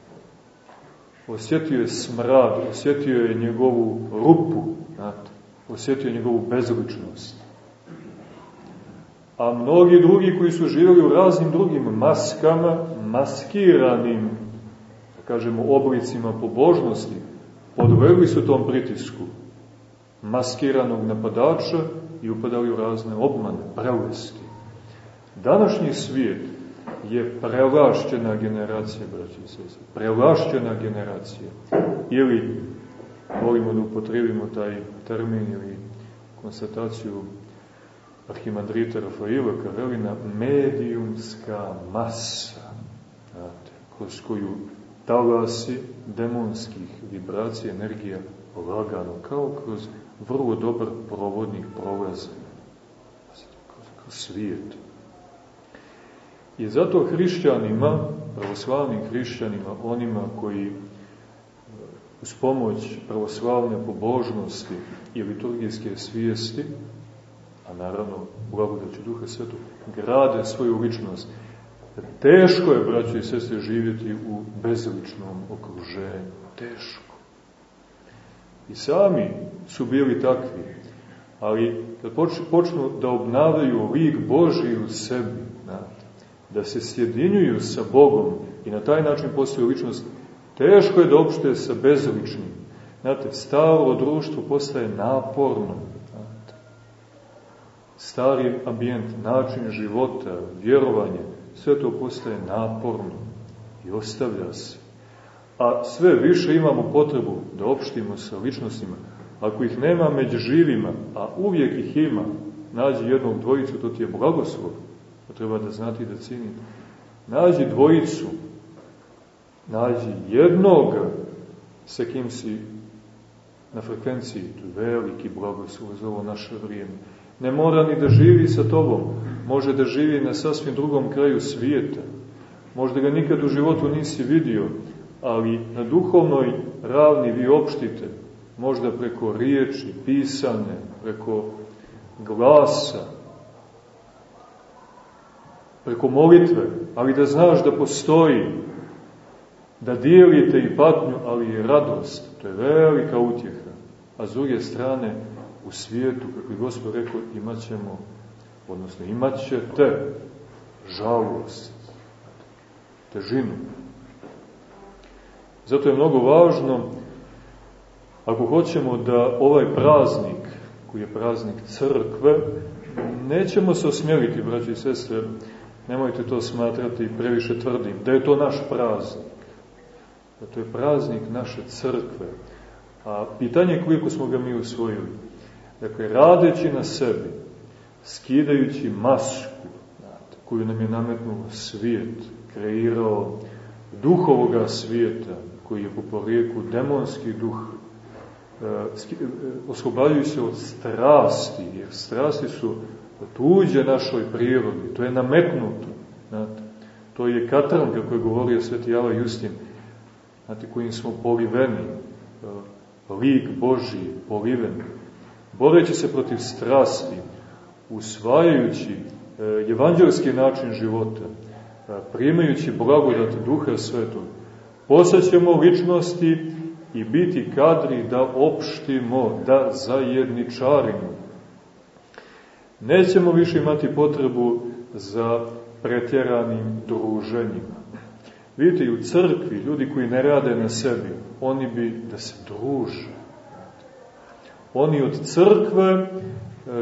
Osjetio je smrad, osjetio je njegovu rupu, znate. Osjetio je njegovu bezličnost. A mnogi drugi koji su živjeli u raznim drugim maskama, maskiranim, da kažemo, oblicima pobožnosti, podvegli su tom pritisku maskiranog napadača i upadali u razne obmane, prelesti. Današnji svijet je prelašćena generacija, braći i sese. Prelašćena generacija. Ili, volimo da upotrebimo taj termin ili konstataciju arhimandrita Rafaila Karelina, medijumska masa, znate, kroz koju talasi demonskih vibracija, energija lagano, kao kroz vrlo dobar provodnik prolaze kroz svijet. I zato hrišćanima, pravoslavnim hrišćanima, onima koji e, uz pomoć pravoslavne pobožnosti i liturgijske svijesti, a naravno blagodaću Duha Svetog, grade svoju ličnost. Teško je, braćo i sestre, živjeti u bezličnom okruženju. Teško. I sami su bili takvi. Ali kad počnu da obnavljaju lik Boži u sebi, da se sjedinjuju sa Bogom i na taj način postaju ličnost, teško je da opšte sa bezličnim. Znate, staro društvo postaje naporno. Znate. Stari ambijent, način života, vjerovanje, sve to postaje naporno i ostavlja se. A sve više imamo potrebu da opštimo sa ličnostima. Ako ih nema među živima, a uvijek ih ima, nađi jednog dvojicu, to ti je blagoslov To treba da znati da cinite. Nađi dvojicu, nađi jednoga sa kim si na frekvenciji, to je veliki blagoslov za ovo naše vrijeme. Ne mora ni da živi sa tobom, može da živi na sasvim drugom kraju svijeta. Možda ga nikad u životu nisi vidio, ali na duhovnoj ravni vi opštite, možda preko riječi, pisane, preko glasa, preko molitve, ali da znaš da postoji, da dijelite i patnju, ali i radost. To je velika utjeha. A s druge strane, u svijetu, kako je Gospod rekao, imat ćemo, odnosno imat ćete žalost, težinu. Zato je mnogo važno, ako hoćemo da ovaj praznik, koji je praznik crkve, nećemo se osmjeriti, braći i sestre, nemojte to smatrati previše tvrdim, da je to naš praznik. Da to je praznik naše crkve. A pitanje je koliko smo ga mi usvojili. Dakle, radeći na sebi, skidajući masku koju nam je nametnuo svijet, kreirao duhovoga svijeta, koji je po porijeku demonski duh, e, e, se od strasti, jer strasti su tuđe našoj prirodi, to je nametnuto. Znate. To je katran, kako je govorio sveti Java Justin, znate, kojim smo poliveni, e, lik Boži poliven, boreći se protiv strasti, usvajajući e, evanđelski način života, e, primajući blagodat Duha Svetog, posaćemo ličnosti i biti kadri da opštimo, da zajedničarimo. Nećemo više imati potrebu za pretjeranim druženjima. Vidite, u crkvi, ljudi koji ne rade na sebi, oni bi da se druže. Oni od crkve e,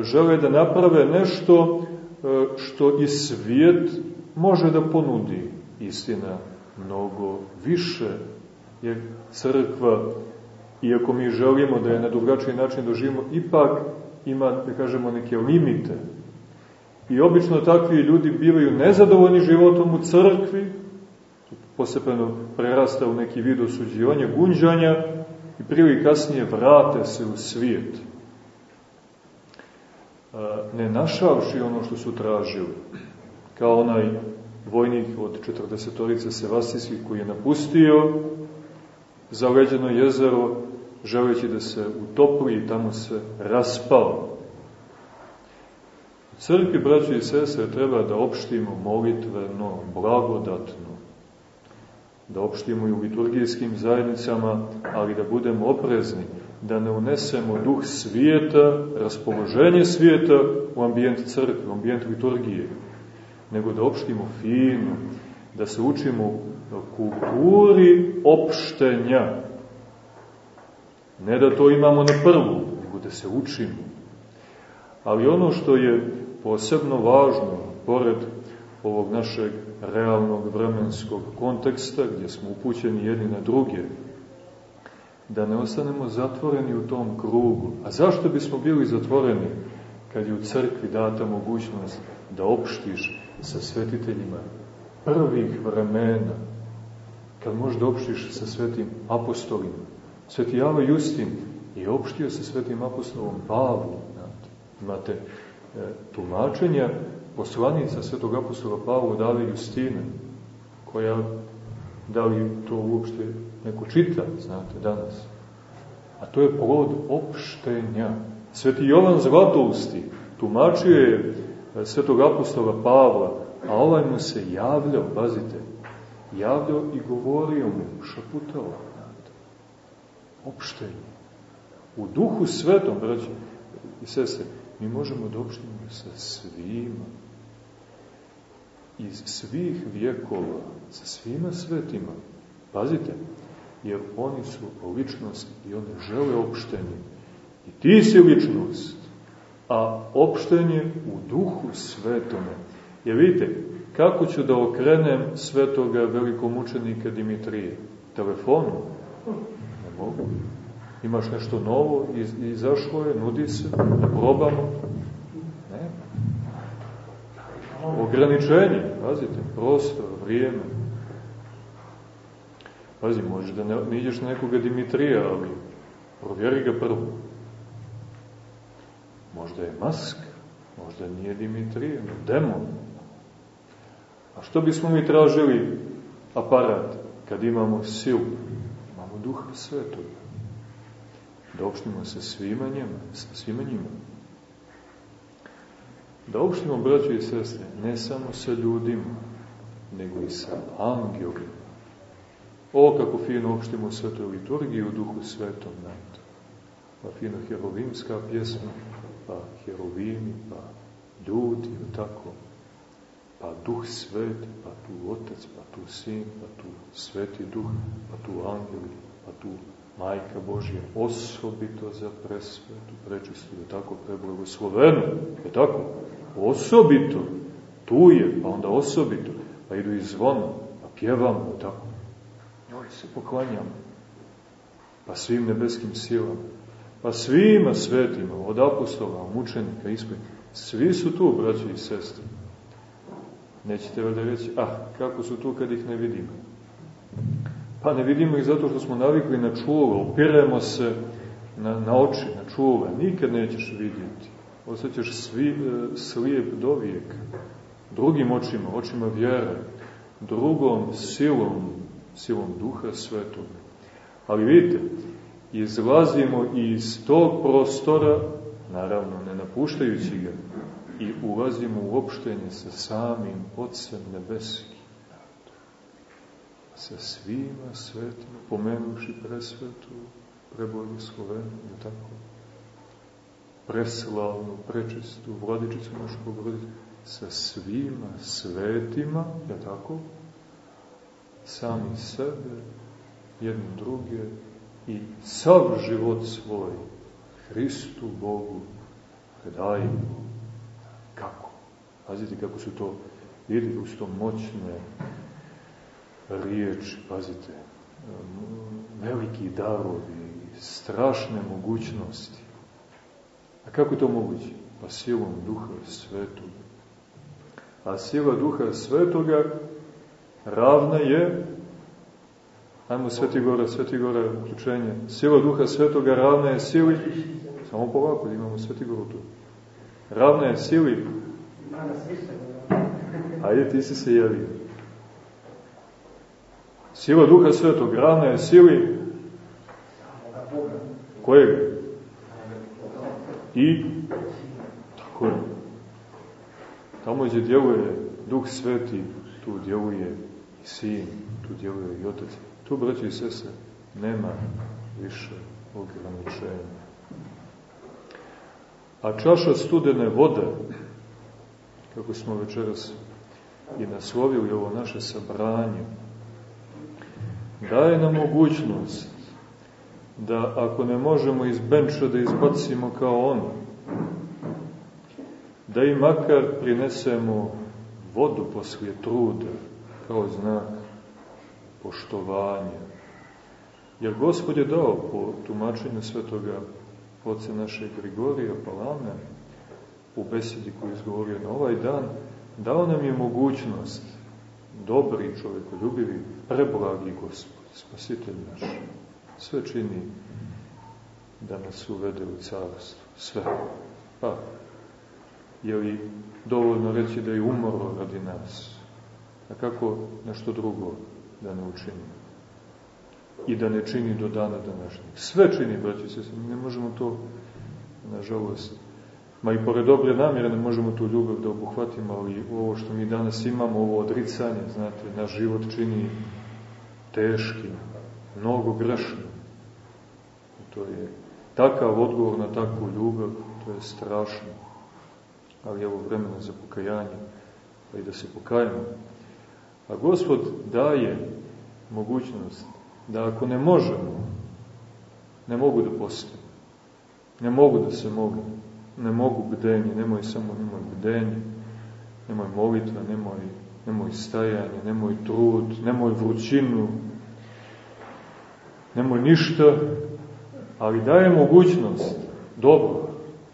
žele da naprave nešto e, što i svijet može da ponudi. Istina, mnogo više, jer crkva, iako mi želimo da je na drugačiji način doživimo, ipak ima, da kažemo, neke limite. I obično takvi ljudi bivaju nezadovoljni životom u crkvi, posebno prerasta u neki vid osuđivanja, gunđanja i prije i kasnije vrate se u svijet. Ne našavši ono što su tražili, kao onaj vojnik od 40-torice Sevastijskih koji je napustio zaleđeno jezero želeći da se utopli i tamo se raspao. Crkvi, braći i sestre, treba da opštimo molitveno, blagodatno, da opštimo i u liturgijskim zajednicama, ali da budemo oprezni, da ne unesemo duh svijeta, raspoloženje svijeta u ambijent crkve, u ambijent liturgije, nego da opštimo fino, da se učimo kulturi opštenja. Ne da to imamo na prvu, nego da se učimo. Ali ono što je posebno važno, pored ovog našeg realnog vremenskog konteksta, gdje smo upućeni jedni na druge, da ne ostanemo zatvoreni u tom krugu. A zašto bismo bili zatvoreni kad je u crkvi data mogućnost da opštiš sa svetiteljima prvih vremena, kad možeš da opštiš sa svetim apostolima. Sveti Java Justin je opštio sa svetim apostolom Pavlom. Znate. Imate e, tumačenja poslanica svetog apostola Pavla dali Justina, koja, da li to uopšte neko čita, znate, danas. A to je plod opštenja. Sveti Jovan Zlatousti tumačio je e, svetog apostola Pavla, a ovaj mu se javljao, pazite, javljao i govorio mu, šaputao, znate, opštenje. U duhu svetom, braći i sese, mi možemo da opštimo sa svima, iz svih vjekova, sa svima svetima. Pazite, jer oni su ličnost i oni žele opštenje. I ti si ličnost, a opštenje u duhu svetome. Jer vidite, kako ću da okrenem svetoga velikomučenika Dimitrije? Telefonom? Mogu. Imaš nešto novo, izašlo je, nudi se, da probamo? Ne. Ograničenje, pazite, prostor, vrijeme. Pazi, možeš da ne, ne ideš na nekoga Dimitrija, ali provjeri ga prvo. Možda je mask, možda nije Dimitrije, no demon. A što bismo mi tražili aparat kad imamo silu? Duha svetog. Da opštimo se svima njima, sa svima njima. Da opštimo, braćo i sestre, ne samo sa ljudima, nego i sa angelima. O, kako fino opštimo svetoj liturgiji u duhu svetom, znate. Pa fino herovimska pjesma, pa herovimi, pa ljudi, tako pa Duh Sveti, pa tu Otac, pa tu Sin, pa tu Sveti Duh, pa tu Angeli, pa tu Majka Božja, osobito za presvetu, prečistu, je tako preblagoslovenu, je tako? Osobito, tu je, pa onda osobito, pa idu i zvono, pa pjevamo, je tako? Njoj se poklanjamo, pa svim nebeskim silama, pa svima svetima, od apostola, mučenika, ispred, svi su tu, braći i sestri, Nećete da reći, ah, kako su tu kad ih ne vidimo? Pa ne vidimo ih zato što smo navikli na čulo, opiremo se na, na oči, na čulo, nikad nećeš vidjeti. Ostaćeš svi, e, slijep do vijeka. Drugim očima, očima vjere, drugom silom, silom duha svetog. Ali vidite, izlazimo iz tog prostora, naravno ne napuštajući ga, i ulazimo u opštenje sa samim Otcem Nebeskim. Sa svima svetima, pomenuši presvetu, preblagoslovenu, je tako? Preslavnu, prečistu, vladičicu naškog roditelja, sa svima svetima, je tako? Sami sebe, jedni druge i sav život svoj Hristu Bogu predajemo. Kako? Pazite kako su to, vidite kako su to moćne riječi, pazite, veliki darovi, strašne mogućnosti. A kako je to moguće? Pa silom Duha Svetog. A sila Duha Svetoga ravna je, ajmo Sveti Gora, Sveti Gora, uključenje, sila Duha Svetoga ravna je sili, samo polako, imamo Sveti Gora tu, ravna je sili, ajde ti si se javio, sila Duha Svetog ravna je sili, kojeg? I, tako je, tamo gdje djeluje Duh Sveti, tu djeluje i Sin, tu djeluje i Otac. Tu, braći i sese, nema više ograničenja. A čaša studene vode, kako smo večeras i naslovili ovo naše sabranje, daje nam mogućnost da ako ne možemo iz benča da izbacimo kao on, da i makar prinesemo vodu poslije truda, kao znak poštovanja. Jer Gospod je dao po tumačenju svetoga oca našeg Grigorija Palame, u besedi koju izgovorio na ovaj dan, dao nam je mogućnost, dobri čovjekoljubivi, preblagi Gospod, spasitelj naš, sve čini da nas uvede u carstvo, sve. Pa, je li dovoljno reći da je umro radi nas? A kako nešto drugo da ne učini? I da ne čini do dana današnjeg. Sve čini, braći se, ne možemo to, nažalost, ma i pored dobre namjere ne možemo tu ljubav da obuhvatimo, ali ovo što mi danas imamo, ovo odricanje, znate, naš život čini teškim, mnogo grešnim. I to je takav odgovor na takvu ljubav, to je strašno ali evo vremena za pokajanje, pa i da se pokajamo. A Gospod daje mogućnost da ako ne možemo, ne mogu da postane, ne mogu da se mogu, ne mogu bdenje, nemoj samo nemoj bdenje, nemoj molitva, nemoj, nemoj stajanje, nemoj trud, nemoj vrućinu, nemoj ništa, ali daje mogućnost, dobro,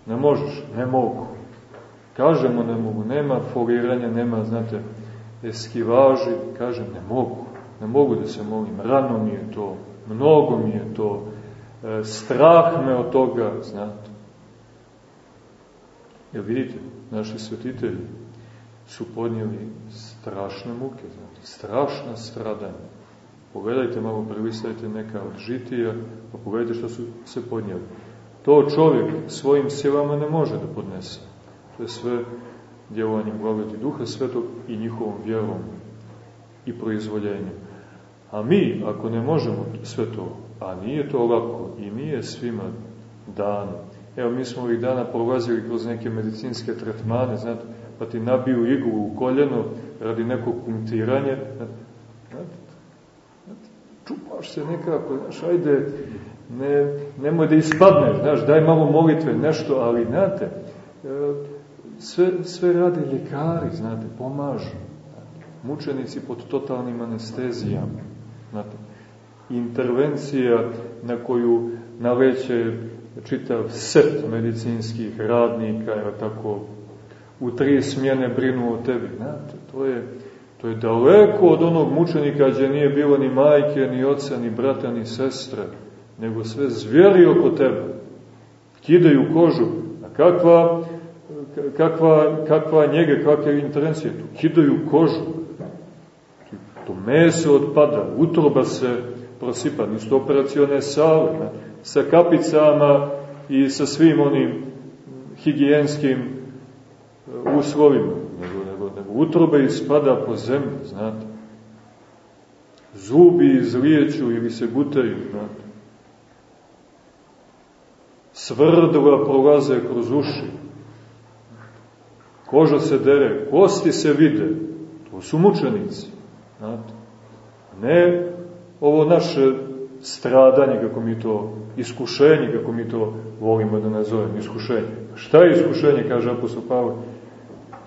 ne možeš, ne mogu. Kažemo ne mogu, nema foliranja, nema, znate, eskivaži, kažem ne mogu, ne mogu da se molim, rano mi je to, mnogo mi je to, e, strah me od toga, znate. Jer vidite, naši svetitelji su podnijeli strašne muke, znate, strašna stradanja. Pogledajte malo, prelistajte neka od žitija, pa pogledajte što su se podnijeli. To čovjek svojim silama ne može da podnese. To je sve djelovanjem blagodati Duha Svetog i njihovom vjerom i proizvoljenjem. A mi, ako ne možemo sve to, a nije to lako i nije svima dano. Evo, mi smo ovih dana prolazili kroz neke medicinske tretmane, znate, pa ti nabiju iglu u koljeno radi nekog punktiranja, znate, čupaš se nekako, znaš, ajde, ne, nemoj da ispadneš, znaš, daj malo molitve, nešto, ali, znate, sve, sve rade ljekari, znate, pomažu. Mučenici pod totalnim anestezijama. Znate, intervencija na koju naleće čitav set medicinskih radnika, evo tako, u tri smjene brinu o tebi. Znate, to je, to je daleko od onog mučenika gdje nije bilo ni majke, ni oca, ni brata, ni sestre, nego sve zvijeli oko tebe. Kidaju kožu. A kakva kakva, kakva njega, kakve intervencije. Tu kidaju kožu. To meso odpada, utroba se prosipa, nisu operacione sale, ne? sa kapicama i sa svim onim higijenskim e, uslovima. Utroba ispada po zemlji, znate. Zubi izlijeću ili se gutaju, znate. Svrdova prolaze kroz uši koža se dere, kosti se vide, to su mučenici. Znate? Ne ovo naše stradanje, kako mi to, iskušenje, kako mi to volimo da nazovemo, iskušenje. Šta je iskušenje, kaže apostol Pavle?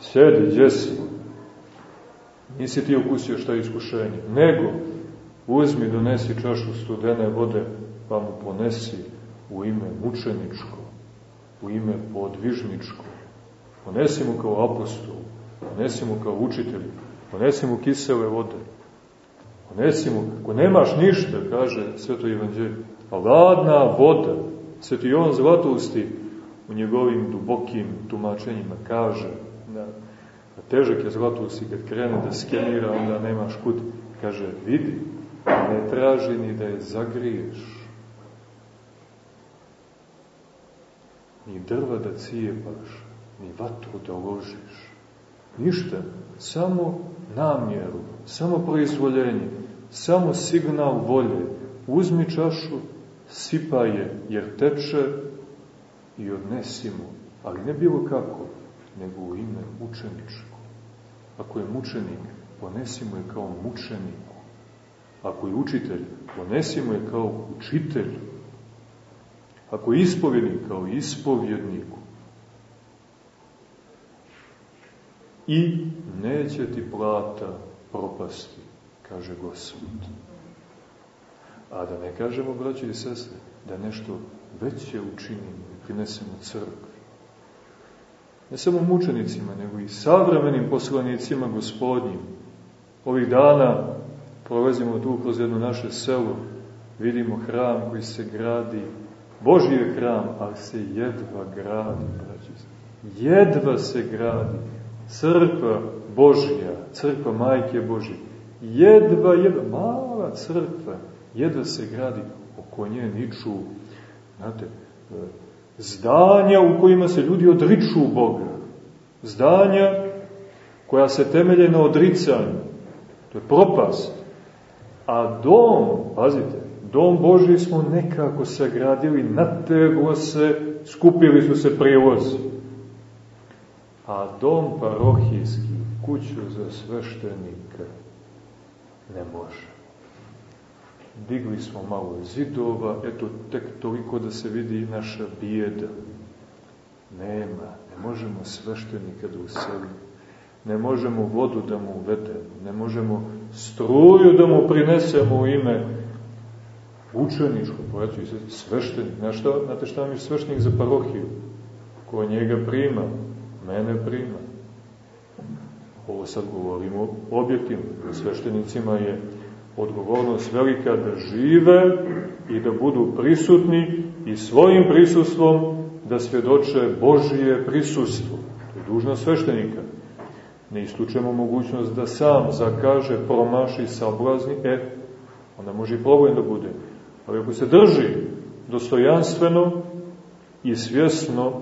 Sjedi, gdje si? Nisi ti okusio šta je iskušenje. Nego, uzmi, donesi čašu studene vode, pa mu ponesi u ime mučeničko, u ime podvižničko. Ponesi mu kao apostol, ponesi mu kao učitelj, ponesi mu kisele vode. Ponesi mu, ako nemaš ništa, kaže Sveto Evanđelje, a ladna voda, Sveti Jovan Zlatosti u njegovim dubokim tumačenjima kaže, da, a težak je Zlatosti kad krene da skenira, onda nemaš kud, kaže, vidi, ne traži ni da je zagriješ, ni drva da cijepaš, ni vatru da ložiš. Ništa, samo namjeru, samo proizvoljenje, samo signal volje. Uzmi čašu, sipa je jer teče i odnesi mu, ali ne bilo kako, nego u ime mučeničko. Ako je mučenik, ponesi mu je kao mučeniku. Ako je učitelj, ponesi mu je kao učitelju. Ako je ispovjednik, kao ispovjedniku. I neće ti plata propasti, kaže Gospod. A da ne kažemo, braće i sestre, da nešto veće učinimo i prinesemo crkvi. Ne samo mučenicima, nego i savremenim poslanicima gospodnjim. Ovih dana prolazimo tu kroz jedno naše selo, vidimo hram koji se gradi Boži je hram, ali se jedva gradi, braći. Jedva se gradi. Crkva Božja, crkva Majke Božje, jedva, jedva, mala crkva, jedva se gradi, oko nje niču, znate, zdanja u kojima se ljudi odriču Boga, zdanja koja se temelje na odricanju, to je propast, a dom, pazite, Dom Boži smo nekako sagradili, nateglo se, skupili su se prijevozi. A dom parohijski, kuću za sveštenika, ne može. Digli smo malo zidova, eto, tek toliko da se vidi naša bijeda. Nema, ne možemo sveštenika da uselimo. Ne možemo vodu da mu uvedemo, ne možemo struju da mu prinesemo u ime učeničko, braćo i sveštenik. Znaš šta, znate šta mi sveštenik za parohiju? Ko njega prima, mene prima. Ovo sad govorimo objektivno. Sveštenicima je odgovornost velika da žive i da budu prisutni i svojim prisustvom da svjedoče Božije prisustvo. To je dužnost sveštenika. Ne isključujemo mogućnost da sam zakaže, promaši, sablazni, e, onda može i problem da bude. Ali ako se drži dostojanstveno i svjesno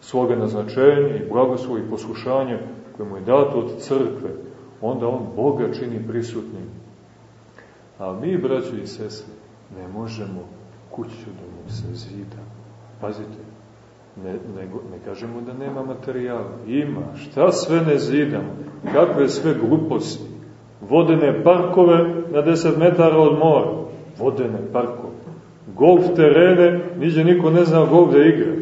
svoga naznačenja i blagoslova i poslušanja koje mu je dato od crkve, onda on Boga čini prisutnim. A mi, braći i sestre, ne možemo kuću da mu se zida. Pazite, ne, ne, ne kažemo da nema materijala. Ima. Šta sve ne zidamo? Kakve sve gluposti? Vodene parkove na 10 metara od mora vodene parkove, golf terene, niđe niko ne zna golf da igra,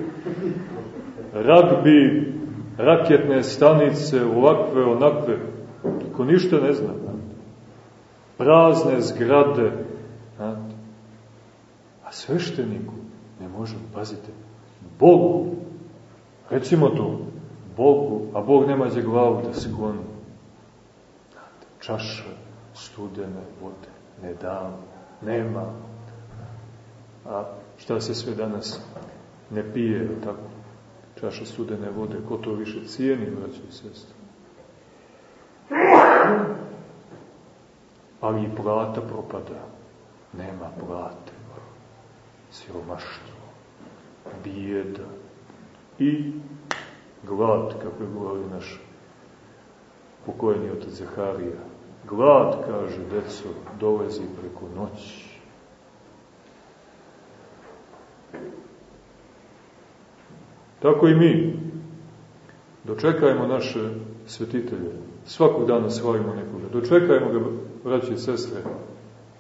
ragbi, raketne stanice, ovakve, onakve, niko ništa ne zna. Prazne zgrade, znate. A svešteniku ne može, pazite, Bogu, recimo to, Bogu, a Bog nema za glavu da skloni. Znate, čaša studene vode, ne damo nema. A šta se sve danas ne pije, tako? Čaša studene vode, ko to više cijeni, braći i sestri? Ali i plata propada. Nema plate. Siromaštvo. Bijeda. I glad, kako je govorio naš pokojeni otac Zaharija Glad, kaže deco, dolazi preko noći. Tako i mi. Dočekajmo naše svetitelje. Svakog dana slavimo nekoga. Dočekajmo ga, braći i sestre,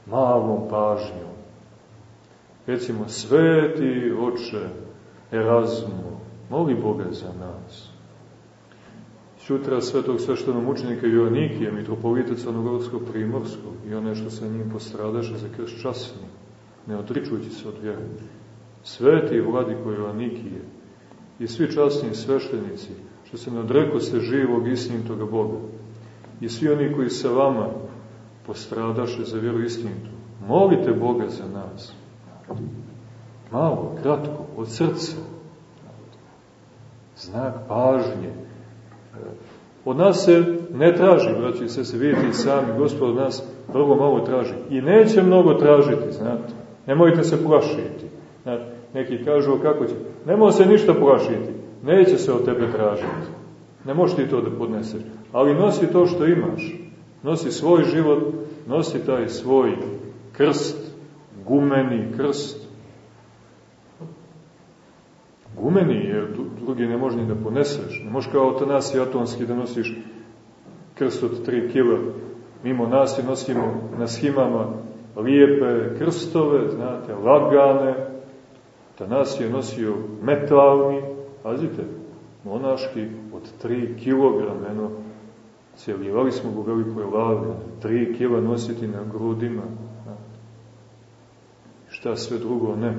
malom pažnjom. Recimo, sveti oče Erazmu, moli Boga za nas. Sutra svetog sveštenog mučenika Joannikija, mitropolita Crnogorskog primorskog, i one što sa njim postradaše za krst časni, ne odričujući se od vjere. Sveti vladiko Joannikije i svi časni sveštenici, što se ne odreko se živog istinitoga Boga, i svi oni koji sa vama postradaše za vjeru istinitu, molite Boga za nas. Malo, kratko, od srca. Znak pažnje. Od nas se ne traži, braći se se vidite sami, gospod od nas prvo malo traži. I neće mnogo tražiti, znate. Nemojte se plašiti. Znate, neki kažu, kako će? Nemoj se ništa plašiti. Neće se od tebe tražiti. Ne možeš ti to da podneseš. Ali nosi to što imaš. Nosi svoj život, nosi taj svoj krst, gumeni krst. Gumeni, jer drugi ne može ni da poneseš. Ne možeš kao Atanasi Atonski da nosiš krst od tri kila. Mimo nas i nosimo na schimama lijepe krstove, znate, lagane. Atanasi je nosio metalni, pazite, monaški od 3 kg, eno, cijelivali smo go velikoj lavi, 3 kila nositi na grudima, šta sve drugo ne.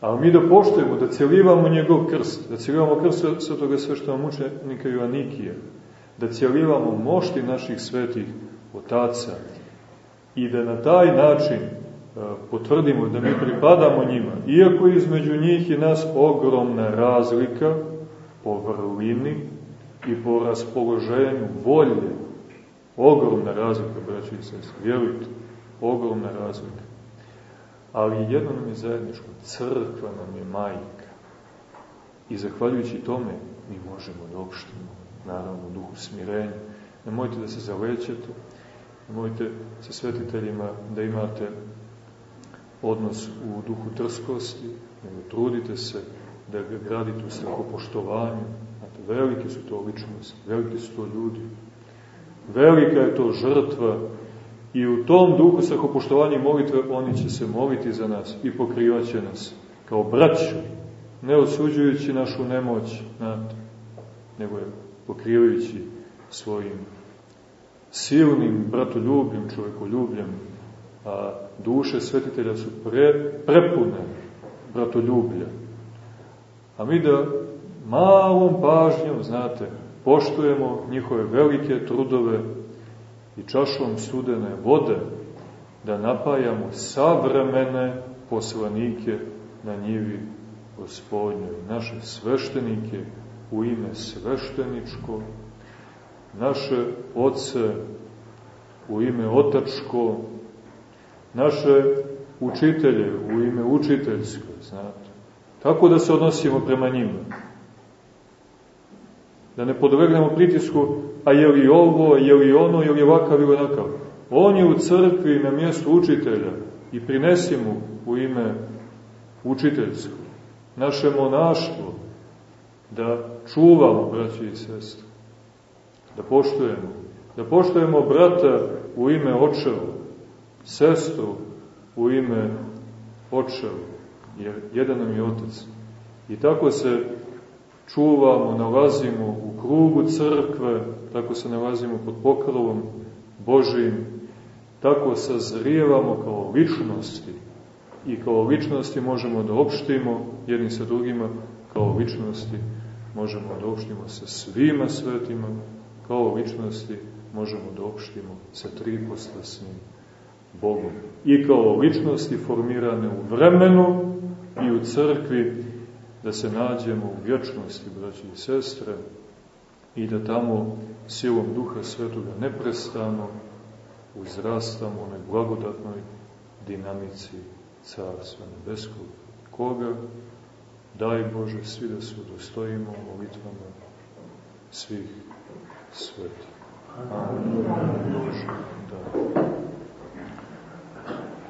Ali mi da poštujemo, da cijelivamo njegov krst, da cijelivamo krst svetoga sveštava mučenika Joannikija, da cijelivamo mošti naših svetih otaca i da na taj način potvrdimo da mi pripadamo njima, iako između njih i nas ogromna razlika po vrlini i po raspoloženju volje, ogromna razlika, braći i vjerujte, ogromna razlika. Ali jedno nam je zajedničko, crkva nam je majka. I zahvaljujući tome mi možemo da opštimo, naravno, u duhu smirenja. Nemojte da se zalećete, nemojte sa svetiteljima da imate odnos u duhu trskosti, nego trudite se da ga gradite u strahopoštovanju. Znate, velike su to ličnosti, velike su to ljudi. Velika je to žrtva i u tom duhu strahopoštovanja i molitve oni će se moliti za nas i pokrivaće nas kao braću, ne osuđujući našu nemoć, znate, nego je pokrivajući svojim silnim bratoljubljem, čovekoljubljem, a duše svetitelja su pre, prepune bratoljublja. A mi da malom pažnjom, znate, poštujemo njihove velike trudove i čašom studene vode, da napajamo savremene poslanike na njivi gospodnjoj, naše sveštenike u ime svešteničko, naše oce u ime otačko, naše učitelje u ime učiteljsko, znate. Tako da se odnosimo prema njima. Da ne podvrgnemo pritisku, a je li ovo, je li ono, je li ovakav ili onakav. On je u crkvi na mjestu učitelja i prinesi mu u ime učiteljsko. Naše monaštvo da čuvamo, braći i sestre. Da poštujemo. Da poštujemo brata u ime očeva sestru u ime očevu, jer jedan nam je otac. I tako se čuvamo, nalazimo u krugu crkve, tako se nalazimo pod pokrovom Božijim, tako sazrijevamo kao ličnosti i kao ličnosti možemo da opštimo jedni sa drugima, kao ličnosti možemo da opštimo sa svima svetima, kao ličnosti možemo da opštimo sa tri poslasnim Bogom. I kao ličnosti formirane u vremenu i u crkvi, da se nađemo u vječnosti, braći i sestre, i da tamo silom Duha Svetoga neprestano uzrastamo u onoj blagodatnoj dinamici Carstva Nebeskog. Koga, daj Bože, svi da se udostojimo molitvama svih svetih. Amen. Amen. Da.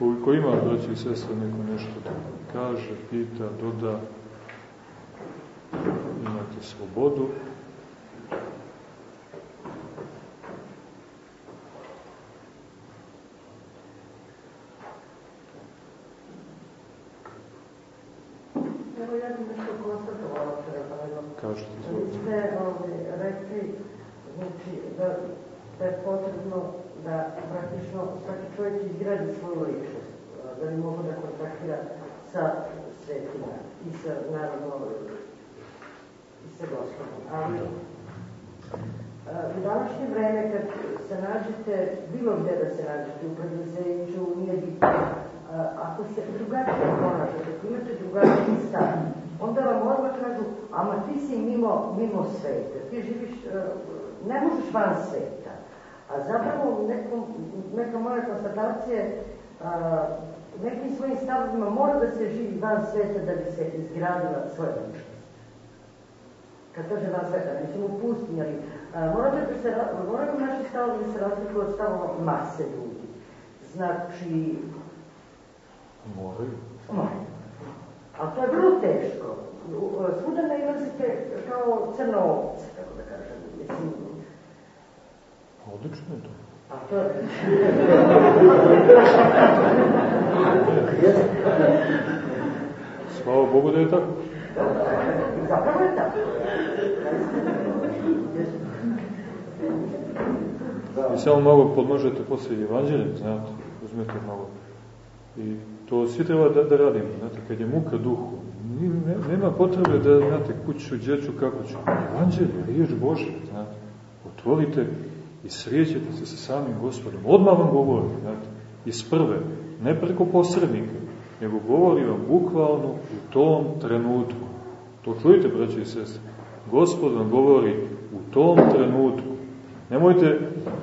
Koliko ima, braći i sestre, neko nešto da kaže, pita, doda, imate slobodu. Evo ja bih nešto konstatovala trebalo. Kažete, Vi ste ovdje rekli znači, da, da je potrebno da praktično svaki čovjek izgradi svoju ličnost, da bi mogu da kontaktira sa svetima i sa, naravno, i sa gospodom. Ali, a, u današnje vreme kad se nađete, bilo gdje da se nađete, u preduzeću, nije bitno, ako se drugačije ponašate, ako imate drugačiji stav, onda vam odmah kažu, ama ti si mimo, mimo sveta, ti živiš, e, ne možeš van sveta. A zapravo nekom, neka moja konstatacija je, a, nekim svojim stavovima mora da se živi van sveta da bi se izgradila svoja ličnost. Kad kaže van sveta, ne mislim u pustinji, ali a, morate da se, ra- moraju naši stavovi da se razlikuju od stavova mase ljudi. Znači, Moraju. Može. Ali to je vrlo teško. U- Svuda nailazite kao crna ovca, kako da kažem. Mislim, Odlično je to. a to je... Slava Bogu da je tako. Zapravo je tako. I samo malo podmažete posle evanđeljem, znate, uzmete malo. I to svi treba da, da radimo, znate, kad je muka duhu, ne, nema potrebe da, znate, kuću, djeću, kako ću. Evanđelje, riječ Božja, znate, otvorite i srijećete se sa samim gospodom. Odmah vam govori, znate, iz prve, ne preko posrednika, nego govori vam bukvalno u tom trenutku. To čujete, braći i sestre. Gospod vam govori u tom trenutku. Nemojte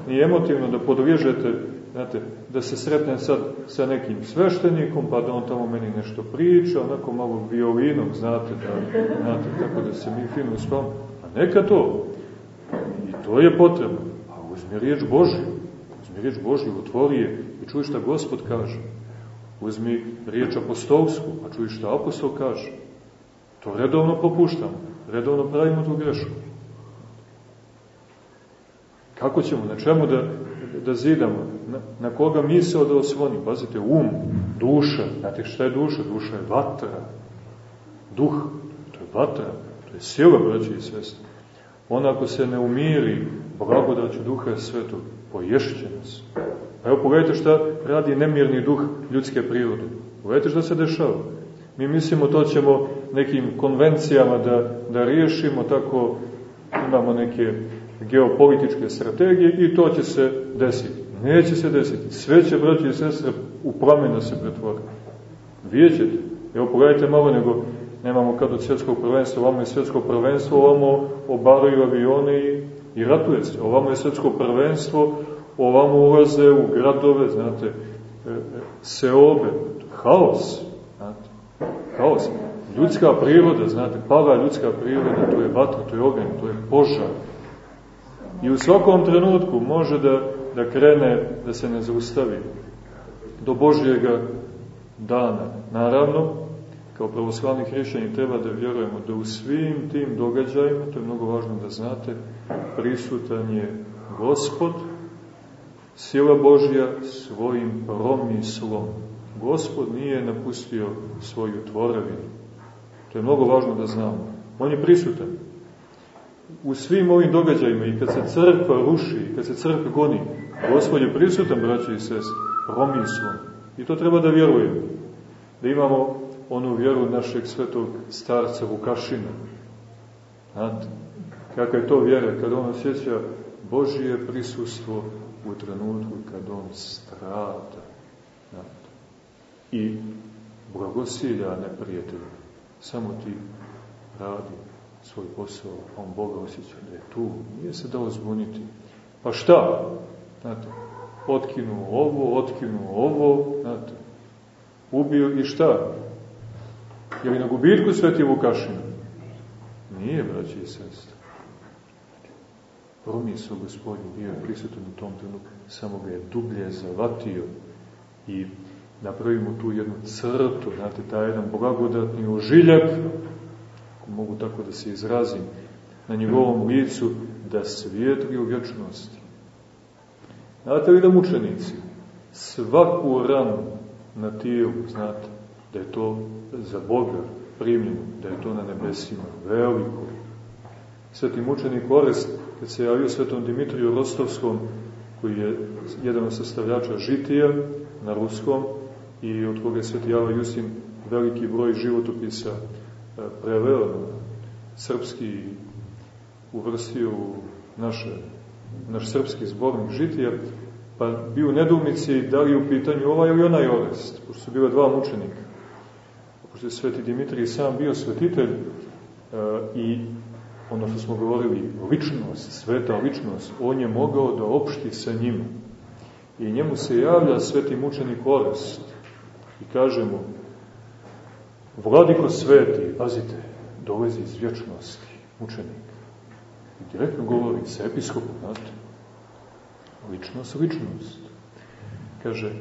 ni emotivno da podliježete, znate, da se sretnem sad sa nekim sveštenikom, pa da on tamo meni nešto priča, onako malo violinom, znate, da, znate, tako da se mi fino uspavamo. A neka to. I to je potrebno. A uzmi riječ Božju. Uzmi riječ Božju, otvori je i čuj šta Gospod kaže. Uzmi riječ apostolsku, a čuj šta apostol kaže. To redovno popuštamo, redovno pravimo tu grešku. Kako ćemo, na čemu da, da zidamo, na, na koga misao da osvoni? Pazite, um, duša, znate šta je duša? Duša je vatra, duh, to je vatra, to je sila, braći i sestri. Ona ako se ne umiri, blagodaću duha svetog, poješće nas. A evo pogledajte šta radi nemirni duh ljudske prirode. Pogledajte šta se dešava. Mi mislimo to ćemo nekim konvencijama da, da riješimo, tako imamo neke geopolitičke strategije i to će se desiti. Neće se desiti. Sve će, braći i sestre, u plamen da se pretvori. Vijećete. Evo pogledajte malo, nego nemamo kad od svjetskog prvenstva, ovamo je svjetsko prvenstvo, ovamo obaraju avione i, i ratuje se. Ovamo je svjetsko prvenstvo, ovamo ulaze u gradove, znate, e, e, seobe, haos, znate, haos. Ljudska priroda, znate, pava ljudska priroda, to je vatra, to je ogen, to je požar. I u svakom trenutku može da, da krene, da se ne zaustavi do Božjega dana. Naravno, kao pravoslavni hrišćani treba da vjerujemo da u svim tim događajima, to je mnogo važno da znate, prisutan je Gospod, sila Božja svojim promislom. Gospod nije napustio svoju tvorevinu. To je mnogo važno da znamo. On je prisutan. U svim ovim događajima i kad se crkva ruši, kad se crkva goni, Gospod je prisutan, braći i sest, promislom. I to treba da vjerujemo. Da imamo onu vjeru našeg svetog starca Vukašina. Znate, kakva je to vjera kad on osjeća Božije prisustvo u trenutku kad on strada. Znate. I blagosilja neprijatelja. Samo ti radi svoj posao, on Boga osjeća da je tu. Nije se dao zbuniti. Pa šta? Znate, otkinuo ovo, otkinuo ovo, znate, ubio i šta? Je li na gubitku sveti Vukašin? Nije, braći i sestre. Promisao gospodin bio prisutan u tom trenutku, samo ga je dublje zavatio i napravimo tu jednu crtu, znate, taj jedan blagodatni ožiljak, ako mogu tako da se izrazim, na njegovom licu da svijetli u vječnosti. Znate li da mučenici svaku ranu na tijelu, znate, da je to za Boga, primljeno, da je to na nebesima veliko. Sveti mučenik Orest, kad se javio svetom Dimitriju Rostovskom, koji je jedan od sastavljača žitija na ruskom i od koga je sveti Java Justin veliki broj životopisa e, preveo srpski uvrstio u naše, naš srpski zbornik žitija, pa bio u nedumici da li u pitanju ovaj ili onaj orest, pošto su bila dva mučenika. Pošto sveti Dimitrij sam bio svetitelj e, i ono što smo govorili, ličnost, sveta ličnost, on je mogao da opšti sa njima. I njemu se javlja sveti mučenik Orest i kaže mu, Vladiko sveti, pazite, dolazi iz vječnosti, mučenik. I direktno govori sa episkopom, znate, ličnost, ličnost. Kaže,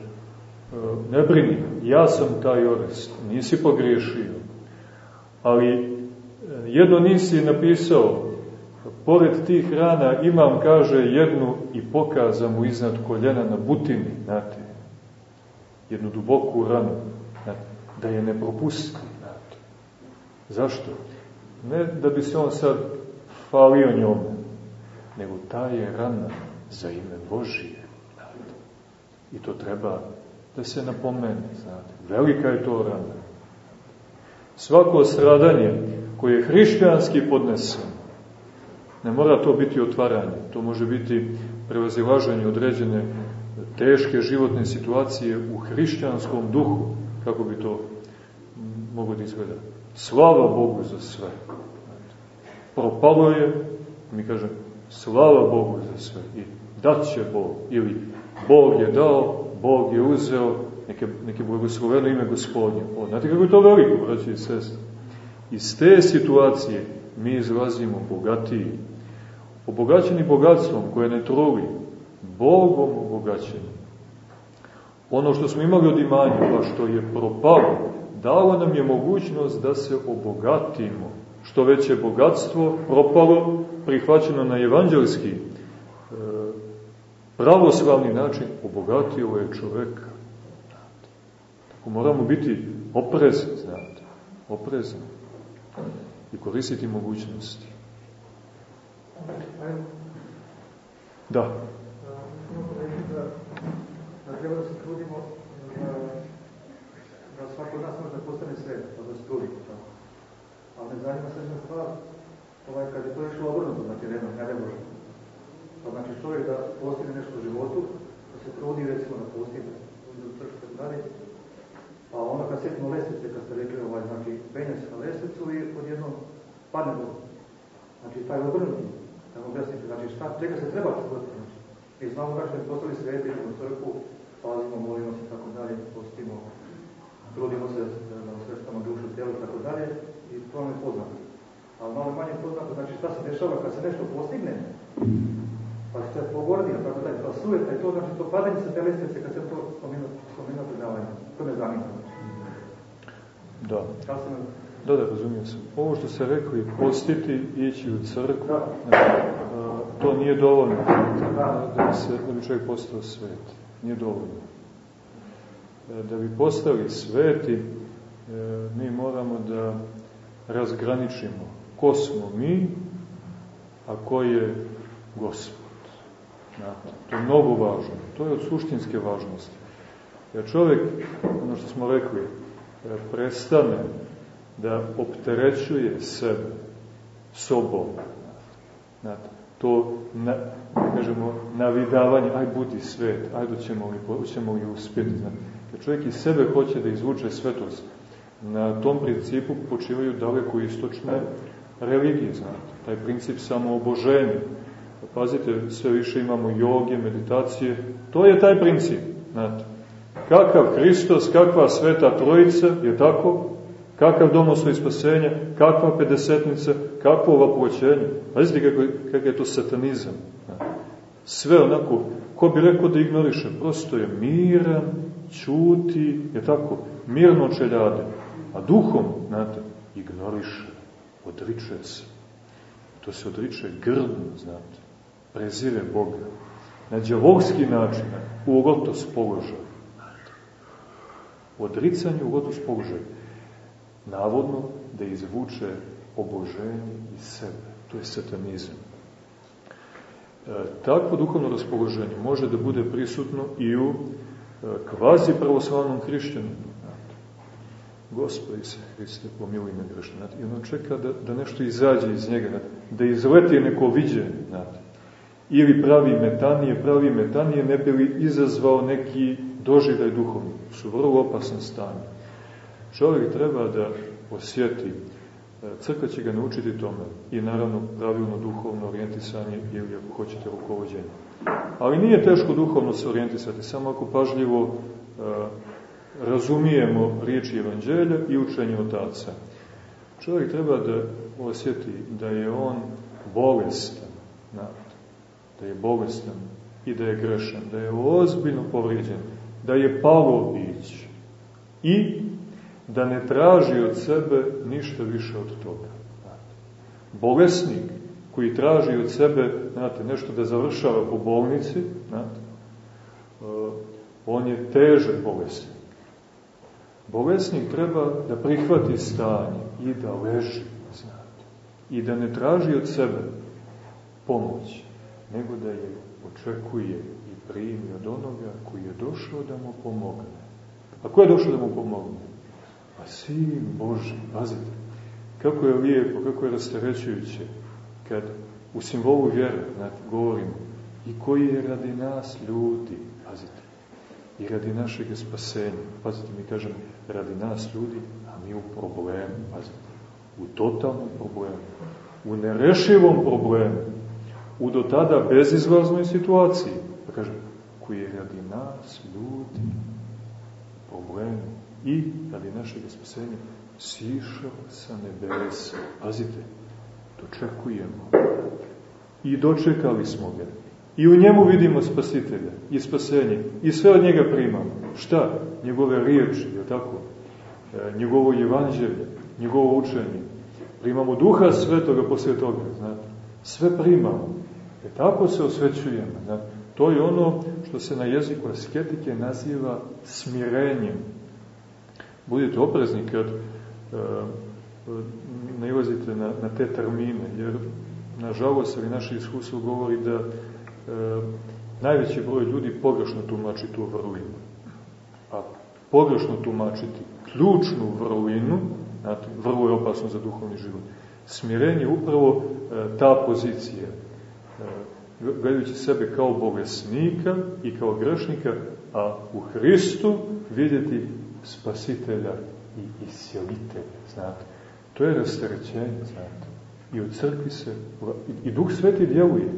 ne brini, ja sam taj Orest, nisi pogriješio, ali jedno nisi napisao, pored tih rana imam, kaže, jednu i pokaza mu iznad koljena na butini, znate, jednu duboku ranu, znate, da je ne propusti, znate. Zašto? Ne da bi se on sad falio njome, nego ta je rana za ime Božije. I to treba da se napomene, znate. Velika je to rana. Svako stradanje koji je hrišćanski podnesen. Ne mora to biti otvaranje, to može biti prevazilaženje određene teške životne situacije u hrišćanskom duhu, kako bi to mogo da izgleda. Slava Bogu za sve. Propalo je, mi kažem, slava Bogu za sve. I dat će Bog, ili Bog je dao, Bog je uzeo, neke, neke blagosloveno ime gospodnje. O, znate kako je to veliko, braći i sestri? Iz te situacije mi izlazimo bogatiji, obogaćeni bogatstvom koje ne truli, Bogom obogaćeni. Ono što smo imali od imanja, pa što je propalo, dalo nam je mogućnost da se obogatimo. Što veće bogatstvo propalo, prihvaćeno na evanđelski, pravoslavni način, obogatio je čoveka. Tako moramo biti oprezni, znate, oprezni i koristiti mogućnosti. Da. Da treba da se trudimo da svako od nas može da postane svet, pa da se trudimo tako. Ali ne zanima se jedna stvar, ovaj, kad je to išlo obrnuto, znači redom, ne Bože. Pa znači čovjek da postigne nešto u životu, da se trudi recimo da postigne, da dalje, Pa onda kad sjetimo lestvice, kad ste rekli, ovaj, znači, penje se na lestvicu i odjednom padne do. Znači, taj obrnuti, da objasnite, znači, šta, čega se treba čuvati, znači. Mi znamo da što postali sveti, idemo u crkvu, pazimo, molimo se, tako dalje, postimo, trudimo se da osveštamo dušu, telo, tako dalje, i to nam je poznato. Ali malo manje poznato, znači, šta se dešava kad se nešto postigne, pa se pogordi, tako dalje, pa sujeta i to, znači, to padanje sa te lestvice, kad se to spomenuo predavanje. To me zanima. Da. Da, da, razumijem se. Ovo što se rekli, postiti, ići u crkvu, da. to nije dovoljno da, da bi, se, da bi čovjek postao svet. Nije dovoljno. E, da bi postali sveti, e, mi moramo da razgraničimo ko smo mi, a ko je Gospod. To je mnogo važno. To je od suštinske važnosti. Jer čovjek, ono što smo rekli, e, prestane da opterećuje sebe sobom. Znate, to, na, da kažemo, navidavanje, aj budi svet, ajde ćemo li, ćemo li uspjeti. Znate. Jer čovjek iz sebe hoće da izvuče svetost. Na tom principu počivaju daleko istočne religije, znate. Taj princip samooboženja. Pazite, sve više imamo joge, meditacije. To je taj princip, znate kakav Hristos, kakva sveta trojica, je tako? Kakav domosloj spasenja, kakva pedesetnica, kakvo ovaploćenje. Pazite kako, kakav je to satanizam. Sve onako, ko bi rekao da ignoriše, prosto je miran, čuti, je tako, mirno čeljade. A duhom, znate, ignoriše, odriče se. To se odriče grdno, znate, prezire Boga. Na djavovski način, u ogotos položaj odricanju u odnos položaju. navodno da izvuče oboženje iz sebe. To je satanizam. E, takvo duhovno raspoloženje može da bude prisutno i u e, kvazi pravoslavnom hrišćaninu. Gospodi se Hriste, pomiluj me grešno. I ono čeka da, da nešto izađe iz njega, da izleti neko viđenje. Znate. Ili pravi metanije, pravi metanije ne bi li izazvao neki doživljaj duhovni. Su vrlo opasne stanje. Čovjek treba da osjeti, e, crkva će ga naučiti tome i naravno pravilno duhovno orijentisanje ili ako hoćete rukovodjenje. Ali nije teško duhovno se orijentisati, samo ako pažljivo uh, razumijemo riječi evanđelja i učenje otaca. Čovjek treba da osjeti da je on bolestan, da je bolestan i da je grešan, da je ozbiljno povrijeđen, da je palo bić i da ne traži od sebe ništa više od toga. Bolesnik koji traži od sebe znate, nešto da završava po bolnici, znate, uh, on je teže bolesnik. Bolesnik treba da prihvati stanje i da leži, znate, i da ne traži od sebe pomoć, nego da je očekuje i primi od onoga koji je došao da mu pomogne. A ko je došao da mu pomogne? Pa sin Boži, pazite, kako je lijepo, kako je rastarećujuće, kad u simbolu vjere, znate, govorimo, i koji je radi nas ljudi, pazite, i radi našeg spasenja. Pazite, mi kažemo, radi nas ljudi, a mi u problemu, pazite, u totalnom problemu, u nerešivom problemu, u do tada bezizlaznoj situaciji, pa kažem, koji je radi nas ljudi, problemu i radi našeg spasenja, sišao sa nebesa. Pazite, dočekujemo. I dočekali smo ga. I u njemu vidimo spasitelja i spasenje. I sve od njega primamo. Šta? Njegove riječi, je tako? E, njegovo evanđelje, njegovo učenje. Primamo duha svetoga posle toga, znate. Sve primamo. E tako se osvećujemo. Znate. To je ono što se na jeziku asketike naziva smirenjem. Budite oprezni kad e, nailazite na, na te termine, jer nažalost, ali naše iskustvo govori da e, najveći broj ljudi pogrešno tumači tu vrlinu. A pogrešno tumačiti ključnu vrlinu, znate, vrlo je opasno za duhovni život. Smirenje je upravo e, ta pozicija. Gledajući sebe kao bolesnika i kao grešnika, a u Hristu vidjeti spasitelja i isjelitelja, znate. To je rastarećenje, znate. I u crkvi se, i Duh Sveti djeluje.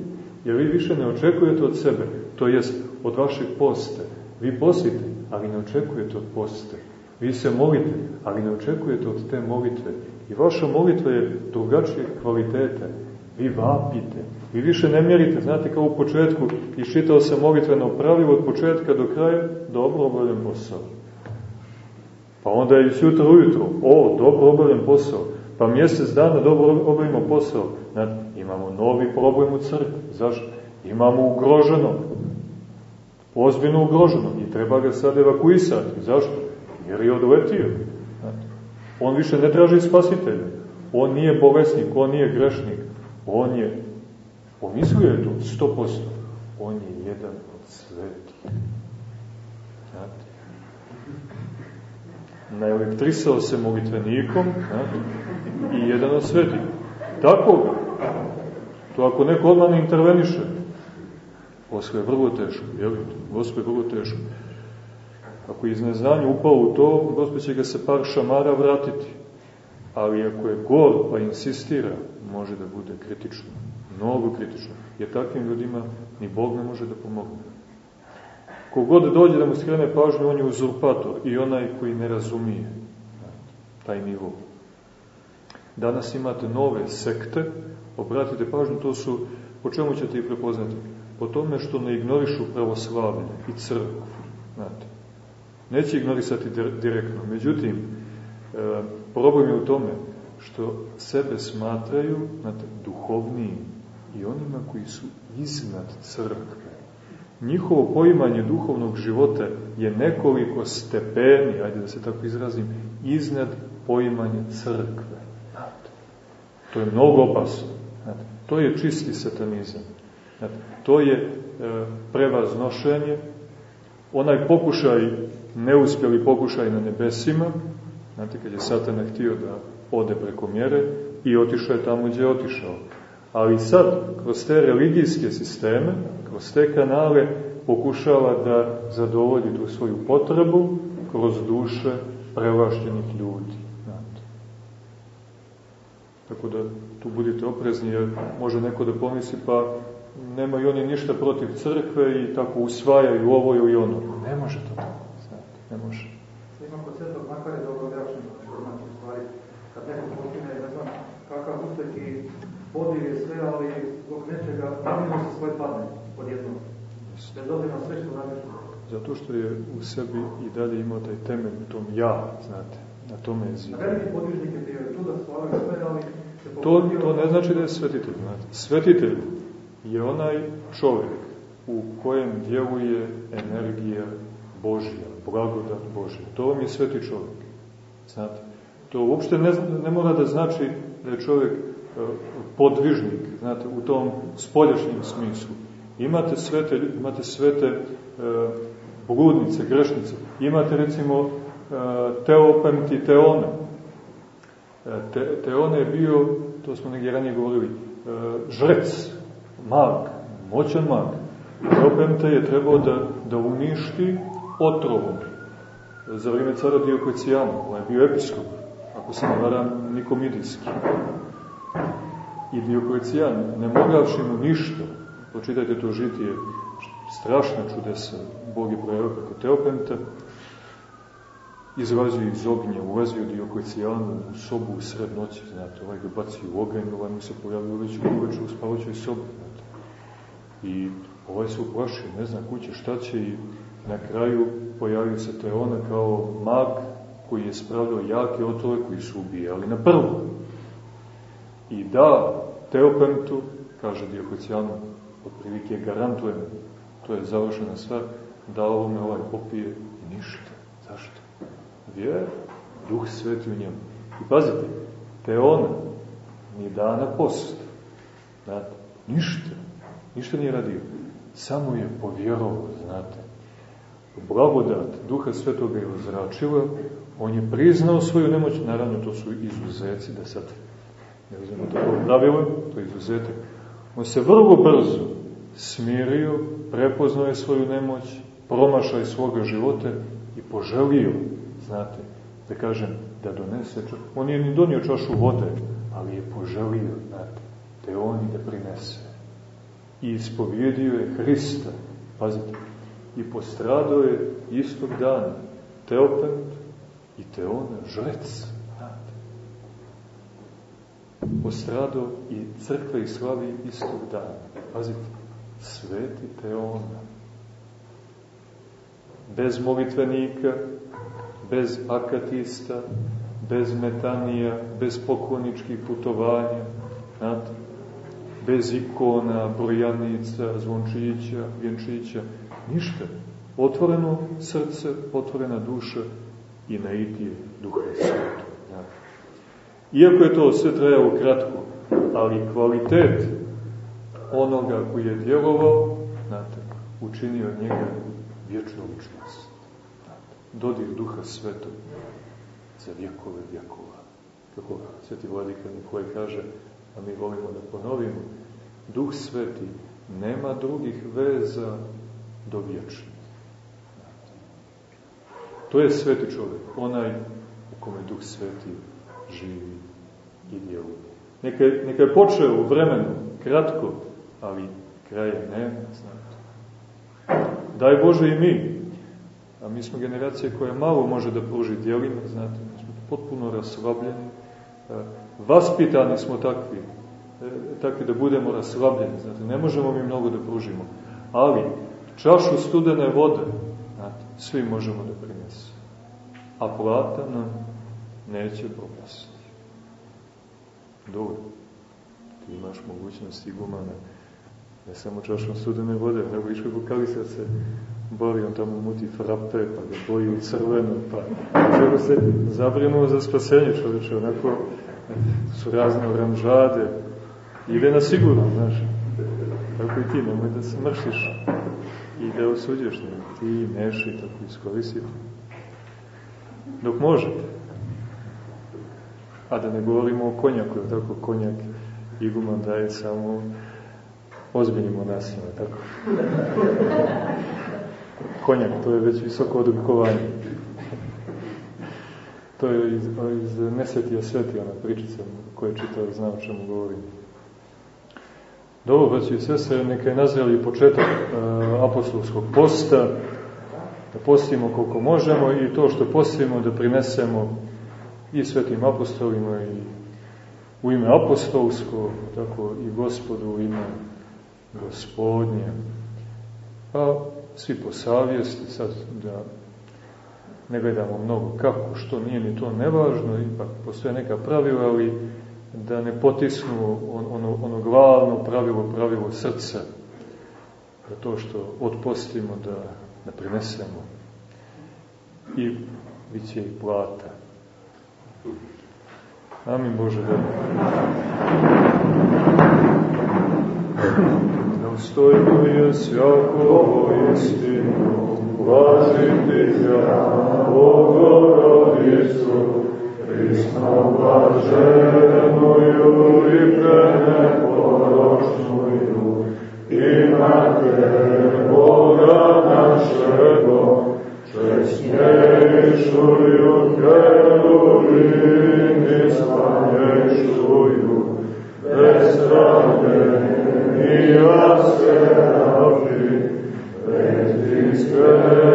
Jer vi više ne očekujete od sebe, to jest od vašeg poste. Vi postite, ali ne očekujete od poste. Vi se molite, ali ne očekujete od te molitve. I vaša molitva je drugačije kvalitete. Vi vapite. Vi više ne mjerite, znate kao u početku, iščitao sam molitveno pravilo od početka do kraja, dobro obavljen posao. Pa onda i sutra ujutro, o, dobro obavljen posao. Pa mjesec dana dobro obavimo posao. Znate, imamo novi problem u crkvi. Zašto? Imamo ugroženo. Ozbiljno ugroženo. I treba ga sad evakuisati. Zašto? Jer je odletio. Znate. On više ne traži spasitelja. On nije bolesnik, on nije grešnik. On je, pomislio je to, sto posto. On je jedan od svetih. Znate. Naelektrisao se molitvenikom, znate, i jedan od svetih. Tako ga. To ako neko odmah ne interveniše, posle je vrlo teško, jel? Gospod je vrlo teško. Ako je iz neznanja upao u to, Gospod će ga se par šamara vratiti. Ali ako je gor pa insistira, može da bude kritično. Mnogo kritično. Jer takvim ljudima ni Bog ne može da pomogne. Kogod dođe da mu skrene pažnju, on je uzurpator i onaj koji ne razumije taj nivo. Danas imate nove sekte, obratite pažnju, to su, po čemu ćete ih prepoznati? Po tome što ne ignorišu pravoslavlje i crkvu. Znate. Neće ignorisati direktno. Međutim, e, problem je u tome što sebe smatraju znate, duhovnijim i onima koji su iznad crkve. Njihovo poimanje duhovnog života je nekoliko stepeni, ajde da se tako izrazim, iznad poimanje crkve. To je mnogo opasno. To je čisti satanizam. To je e, prevaznošenje, onaj pokušaj, neuspjeli pokušaj na nebesima, znate, kad je satana htio da ode preko mjere i otišao je tamo gdje je otišao. Ali sad, kroz te religijske sisteme, kroz te kanale, pokušava da zadovolji tu svoju potrebu kroz duše prevlaštenih ljudi. Znate. Tako da tu budite oprezni, jer može neko da pomisli, pa nemaju oni ništa protiv crkve i tako usvajaju ovo ili ono. Ne može to tako, znate, ne može. Ima kod svetog makar je dobro objašnjeno, znači u stvari, kad neko postigne, ne znam, kakav uspeh i je sve, ali zbog nečega, namjerno se svoje padne odjednom. Bez obzira sve što radiš. Zato što je u sebi i dalje imao taj temelj u tom ja, znate, na tome je zid. Veliki podvižnik je bio čuda, i sve, ali... To, to ne znači da je svetitelj, znate. Svetitelj je onaj čovjek u kojem djeluje energija Božja, blagodat Božja. To vam je sveti čovjek. Znate, to uopšte ne, ne mora da znači da je čovjek podvižnik, znate, u tom spoljašnjem smislu. Imate svete, imate svete e, bludnice, grešnice. Imate recimo e, Teopent Teona. E, te, Teona je bio, to smo negdje ranije govorili, e, žrec, mag, moćan mag. Teopente je trebao da, da uništi otrovom za vrijeme cara Dioklecijana, on je bio episkop, ako se ne varam, Nikomidijski. I Dioklecijan, ne mogavši mu ništa, pročitajte to žitije, strašna čudesa Bog je projavio preko Teopenta, izlazio iz ognja, ulazio Dioklecijanu u sobu u sred noći, znate, ovaj ga bacio u oganj, ovaj mu se pojavio već uveče u spavaćoj sobi, znate. I ovaj se uplašio, ne zna kuće šta će i na kraju pojavio se Teona kao mag koji je spravljao jake otove koji su ubijali na prvu. I da, Teopentu, kaže Dioklecijanu, otprilike garantujem, to je završena stvar, da ovome ovaj popije ništa. Zašto? Vjer, duh sveti u njemu. I pazite, te ona ni dana post. Znate, ništa. Ništa nije radio. Samo je povjerovao, znate. Blagodat duha svetoga je ozračila, on je priznao svoju nemoć, naravno to su izuzeci, da sad ne uzmemo tako pravilo, to je izuzetak. On se vrlo brzo smirio, prepoznao je svoju nemoć, promašaj svoga života i poželio, znate, da kažem, da donese čašu. On je ni donio čašu vode, ali je poželio, znate, te on i da prinese. I ispovjedio je Hrista, pazite, i postradao je istog dana Teopent i Teona, žrec. Postradao i crkva i slavi istog dana. Pazite, sveti Teona. Bez molitvenika, bez akatista, bez metanija, bez pokloničkih putovanja, znate, bez ikona, brojanica, zvončića, vjenčića, ništa. Otvoreno srce, otvorena duša i naitije duha sveta. Iako je to sve trajalo kratko, ali kvalitet onoga koji je djelovao, znate, učinio njega vječnu ličnost. Dodir duha svetog za vjekove vjekova. Kako sveti vladika Nikolaj kaže, a mi volimo da ponovimo, duh sveti nema drugih veza do vječnih. To je sveti čovjek, onaj u kome duh sveti živi i djeluje. Neka, neka je počeo u vremenu, kratko, ali kraja nema, znate. Daj Bože i mi, a mi smo generacija koja malo može da pruži djelima, znate, mi smo potpuno raslabljeni, vaspitani smo takvi, e, takvi da budemo raslabljeni, znate, ne možemo mi mnogo da pružimo, ali čašu studene vode, znate, svi možemo da prinesemo, a plata nam neće propasti. Dobro, ti imaš mogućnost igumana, ne samo čašom studene vode, nego iš kako kalisace bori on tamo muti frape, pa ga boji u crveno, pa čego se zabrinuo za spasenje čoveče, onako su razne oranžade, ide na sigurno, znaš, tako i ti, nemoj da se mršiš i da osuđeš, ne, ti neši, tako iskoristi. Dok možete. A da ne govorimo o konjaku, tako konjak iguman daje samo ozbiljnim monasima, tako. Konjak, to je već visoko odlikovanje. To je iz, iz Nesvetija Sveti, ona pričica koja je čitao, znam o čemu govorim. Dobro, braći i sestre, neka je nazreli početak uh, apostolskog posta, da postimo koliko možemo i to što postimo da prinesemo i svetim apostolima i u ime apostolsko, tako i gospodu u ime gospodnje. Pa svi po savjesti, sad da ne gledamo mnogo kako, što nije ni to nevažno, ipak postoje neka pravila, ali da ne potisnu ono, ono glavno pravilo, pravilo srca, da to što odpostimo da, da prinesemo i bit će i plata. Amin Bože da. Dostojno je svako istinu, blažiti ja, Bogorodicu, Hristom blaženuju i preneporočnuju, imate Boga Веснейшую Келу и Испанейшую, Эстране и Асерафи, Вездинская